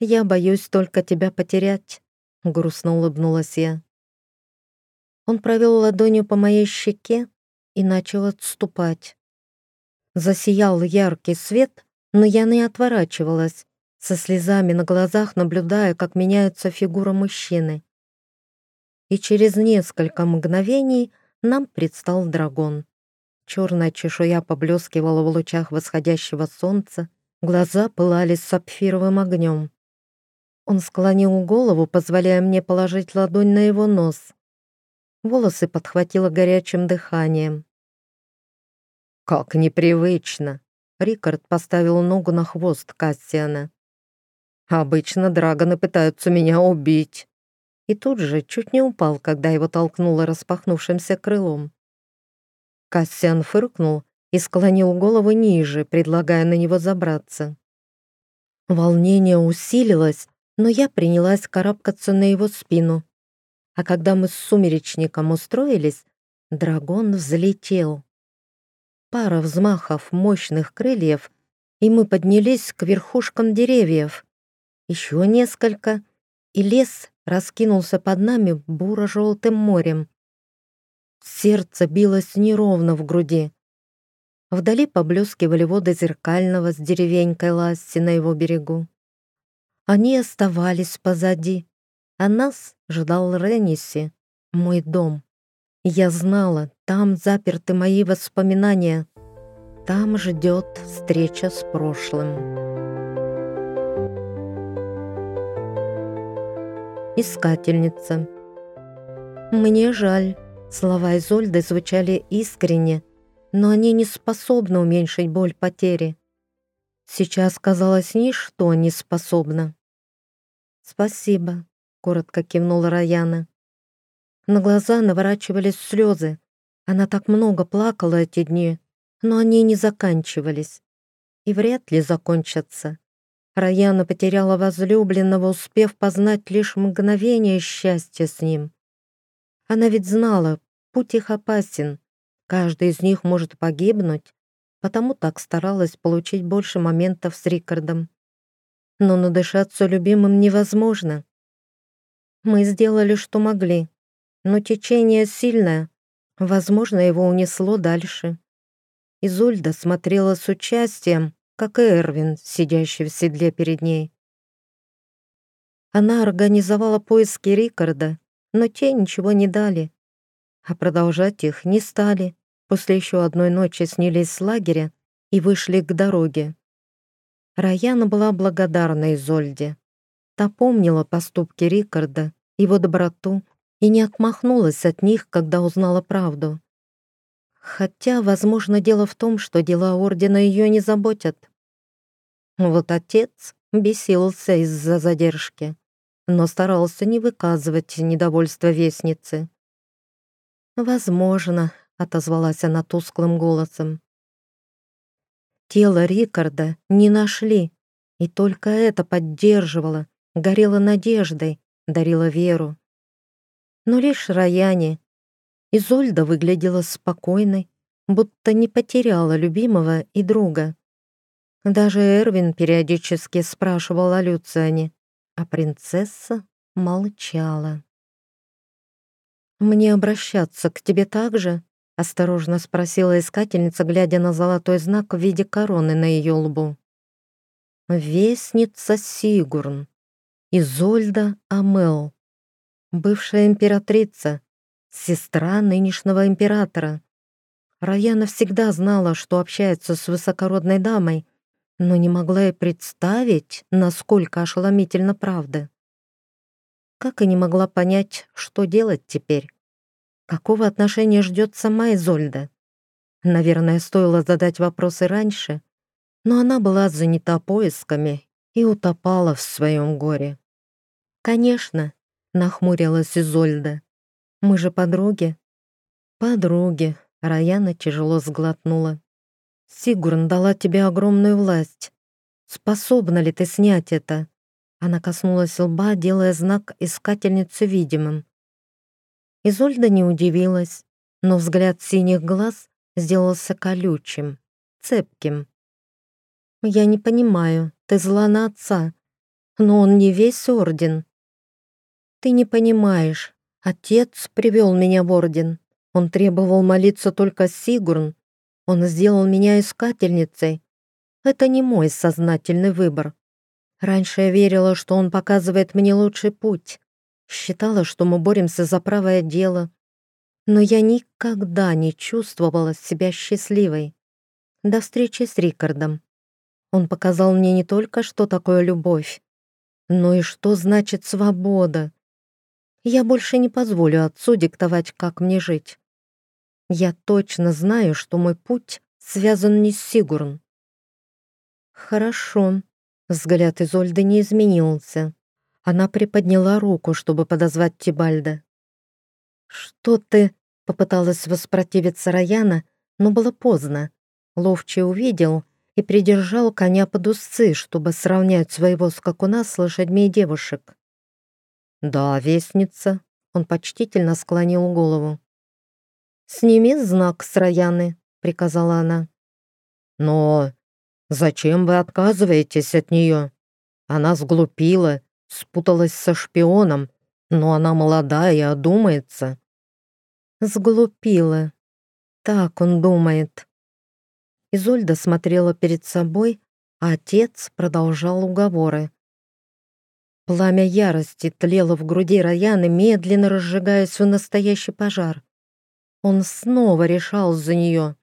«Я боюсь только тебя потерять», — грустно улыбнулась я. Он провел ладонью по моей щеке и начал отступать. Засиял яркий свет, но я не отворачивалась, со слезами на глазах наблюдая, как меняется фигура мужчины. И через несколько мгновений нам предстал дракон. Черная чешуя поблескивала в лучах восходящего солнца, глаза пылали сапфировым огнем. Он склонил голову, позволяя мне положить ладонь на его нос. Волосы подхватило горячим дыханием. «Как непривычно!» Рикард поставил ногу на хвост Кассиана. «Обычно драгоны пытаются меня убить». И тут же чуть не упал, когда его толкнуло распахнувшимся крылом. Кассиан фыркнул и склонил голову ниже, предлагая на него забраться. Волнение усилилось, но я принялась карабкаться на его спину. А когда мы с сумеречником устроились, дракон взлетел. Пара взмахов мощных крыльев, и мы поднялись к верхушкам деревьев. Еще несколько, и лес раскинулся под нами буро-желтым морем. Сердце билось неровно в груди. Вдали поблескивали воды зеркального с деревенькой Ласси на его берегу. Они оставались позади, а нас ждал Ренниси, мой дом. Я знала, там заперты мои воспоминания. Там ждет встреча с прошлым. Искательница. Мне жаль. Слова Изольды звучали искренне, но они не способны уменьшить боль потери. Сейчас, казалось, ничто не способно. Спасибо коротко кивнула Раяна. На глаза наворачивались слезы. Она так много плакала эти дни, но они не заканчивались. И вряд ли закончатся. Раяна потеряла возлюбленного, успев познать лишь мгновение счастья с ним. Она ведь знала, путь их опасен, каждый из них может погибнуть, потому так старалась получить больше моментов с Рикардом. Но надышаться любимым невозможно. Мы сделали, что могли, но течение сильное. Возможно, его унесло дальше. Изольда смотрела с участием, как и Эрвин, сидящий в седле перед ней. Она организовала поиски Рикарда, но те ничего не дали, а продолжать их не стали, после еще одной ночи снялись с лагеря и вышли к дороге. Раяна была благодарна Изольде. Та помнила поступки Рикарда, его доброту и не отмахнулась от них, когда узнала правду. Хотя, возможно, дело в том, что дела Ордена ее не заботят. Вот отец бесился из-за задержки, но старался не выказывать недовольства вестницы. «Возможно», — отозвалась она тусклым голосом. Тело Рикарда не нашли, и только это поддерживало, горело надеждой, дарило веру. Но лишь Раяне. Изольда выглядела спокойной, будто не потеряла любимого и друга. Даже Эрвин периодически спрашивал о Люциане, а принцесса молчала. «Мне обращаться к тебе так же?» — осторожно спросила искательница, глядя на золотой знак в виде короны на ее лбу. «Вестница Сигурн, Изольда Амел, бывшая императрица, сестра нынешнего императора. Раяна всегда знала, что общается с высокородной дамой, но не могла и представить, насколько ошеломительно правда. Как и не могла понять, что делать теперь. Какого отношения ждет сама Изольда? Наверное, стоило задать вопросы раньше, но она была занята поисками и утопала в своем горе. «Конечно», — нахмурилась Изольда. «Мы же подруги». «Подруги», — Раяна тяжело сглотнула. «Сигурн дала тебе огромную власть. Способна ли ты снять это?» Она коснулась лба, делая знак искательницы видимым. Изольда не удивилась, но взгляд синих глаз сделался колючим, цепким. «Я не понимаю, ты зла на отца, но он не весь орден». «Ты не понимаешь, отец привел меня в орден. Он требовал молиться только Сигурн. Он сделал меня искательницей. Это не мой сознательный выбор. Раньше я верила, что он показывает мне лучший путь, Считала, что мы боремся за правое дело. Но я никогда не чувствовала себя счастливой. До встречи с Рикардом. Он показал мне не только, что такое любовь, но и что значит свобода. Я больше не позволю отцу диктовать, как мне жить. Я точно знаю, что мой путь связан не с Сигурн. Хорошо. Взгляд Изольды не изменился. Она приподняла руку, чтобы подозвать Тибальда. «Что ты?» — попыталась воспротивиться Раяна, но было поздно. Ловчий увидел и придержал коня под узцы, чтобы сравнять своего скакуна с лошадьми девушек. «Да, вестница», — он почтительно склонил голову. «Сними знак с Раяны», — приказала она. «Но зачем вы отказываетесь от нее? Она сглупила спуталась со шпионом, но она молодая и одумается. Сглупила. Так он думает. Изольда смотрела перед собой, а отец продолжал уговоры. Пламя ярости тлело в груди Раяны, медленно разжигаясь в настоящий пожар. Он снова решал за нее,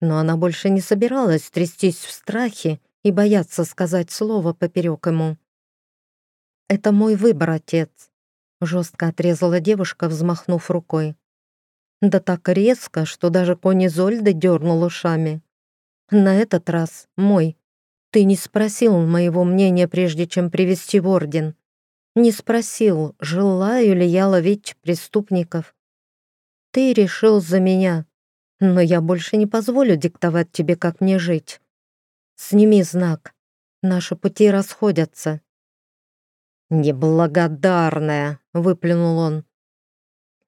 но она больше не собиралась трястись в страхе и бояться сказать слово поперек ему. «Это мой выбор, отец», — жестко отрезала девушка, взмахнув рукой. Да так резко, что даже кони Зольды дернул ушами. «На этот раз мой. Ты не спросил моего мнения, прежде чем привести в орден. Не спросил, желаю ли я ловить преступников. Ты решил за меня, но я больше не позволю диктовать тебе, как мне жить. Сними знак. Наши пути расходятся. «Неблагодарная!» — выплюнул он.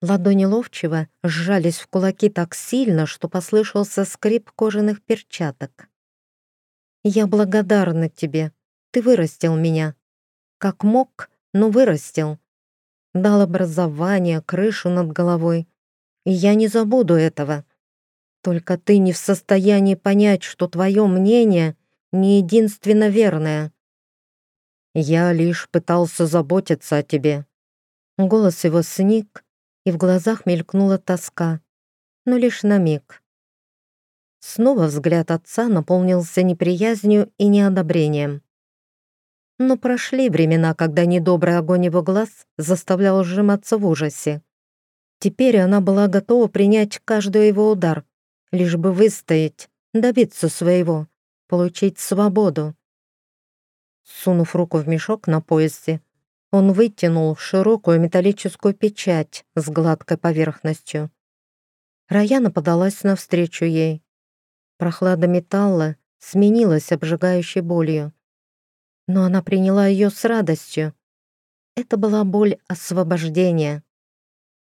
Ладони ловчего сжались в кулаки так сильно, что послышался скрип кожаных перчаток. «Я благодарна тебе. Ты вырастил меня. Как мог, но вырастил. Дал образование, крышу над головой. И я не забуду этого. Только ты не в состоянии понять, что твое мнение не единственно верное. Я лишь пытался заботиться о тебе». Голос его сник, и в глазах мелькнула тоска, но лишь на миг. Снова взгляд отца наполнился неприязнью и неодобрением. Но прошли времена, когда недобрый огонь его глаз заставлял сжиматься в ужасе. Теперь она была готова принять каждый его удар, лишь бы выстоять, добиться своего, получить свободу. Сунув руку в мешок на поясе, он вытянул широкую металлическую печать с гладкой поверхностью. Раяна подалась навстречу ей. Прохлада металла сменилась обжигающей болью но она приняла ее с радостью. Это была боль освобождения.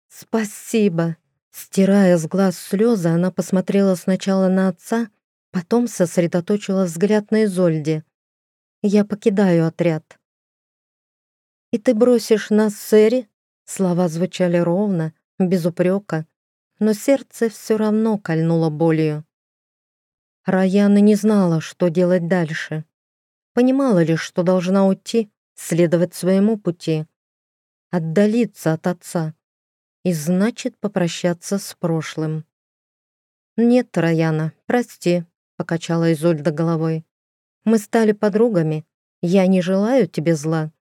«Спасибо!» Стирая с глаз слезы, она посмотрела сначала на отца, потом сосредоточила взгляд на Изольде. «Я покидаю отряд». «И ты бросишь нас, Сэри?» Слова звучали ровно, без упрека, но сердце все равно кольнуло болью. Раяна не знала, что делать дальше. Понимала лишь, что должна уйти, следовать своему пути, отдалиться от отца и значит попрощаться с прошлым. «Нет, Раяна, прости», — покачала Изольда головой. «Мы стали подругами. Я не желаю тебе зла.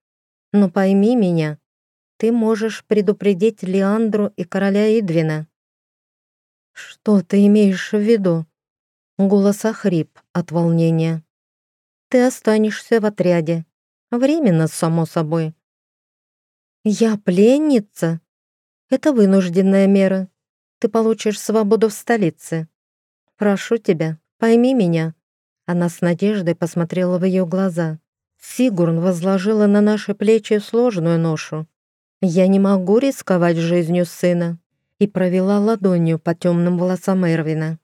Но пойми меня, ты можешь предупредить Леандру и короля Идвина». «Что ты имеешь в виду?» Голос охрип от волнения ты останешься в отряде. Временно, само собой. Я пленница? Это вынужденная мера. Ты получишь свободу в столице. Прошу тебя, пойми меня. Она с надеждой посмотрела в ее глаза. Сигурн возложила на наши плечи сложную ношу. Я не могу рисковать жизнью сына. И провела ладонью по темным волосам Эрвина.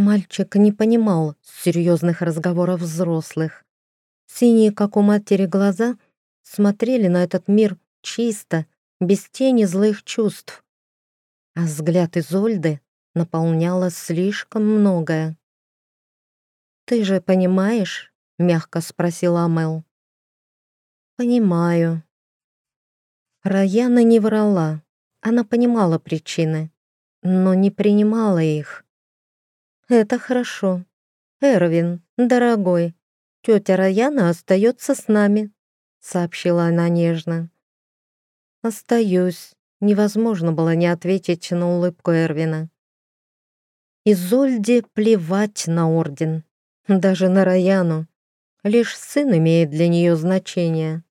Мальчик не понимал серьезных разговоров взрослых. Синие, как у матери, глаза смотрели на этот мир чисто, без тени злых чувств. А взгляд Изольды наполняло слишком многое. «Ты же понимаешь?» — мягко спросила Амел. «Понимаю». Раяна не врала. Она понимала причины, но не принимала их. «Это хорошо. Эрвин, дорогой, тетя Раяна остается с нами», — сообщила она нежно. «Остаюсь». Невозможно было не ответить на улыбку Эрвина. Изольде плевать на орден, даже на Раяну. Лишь сын имеет для нее значение.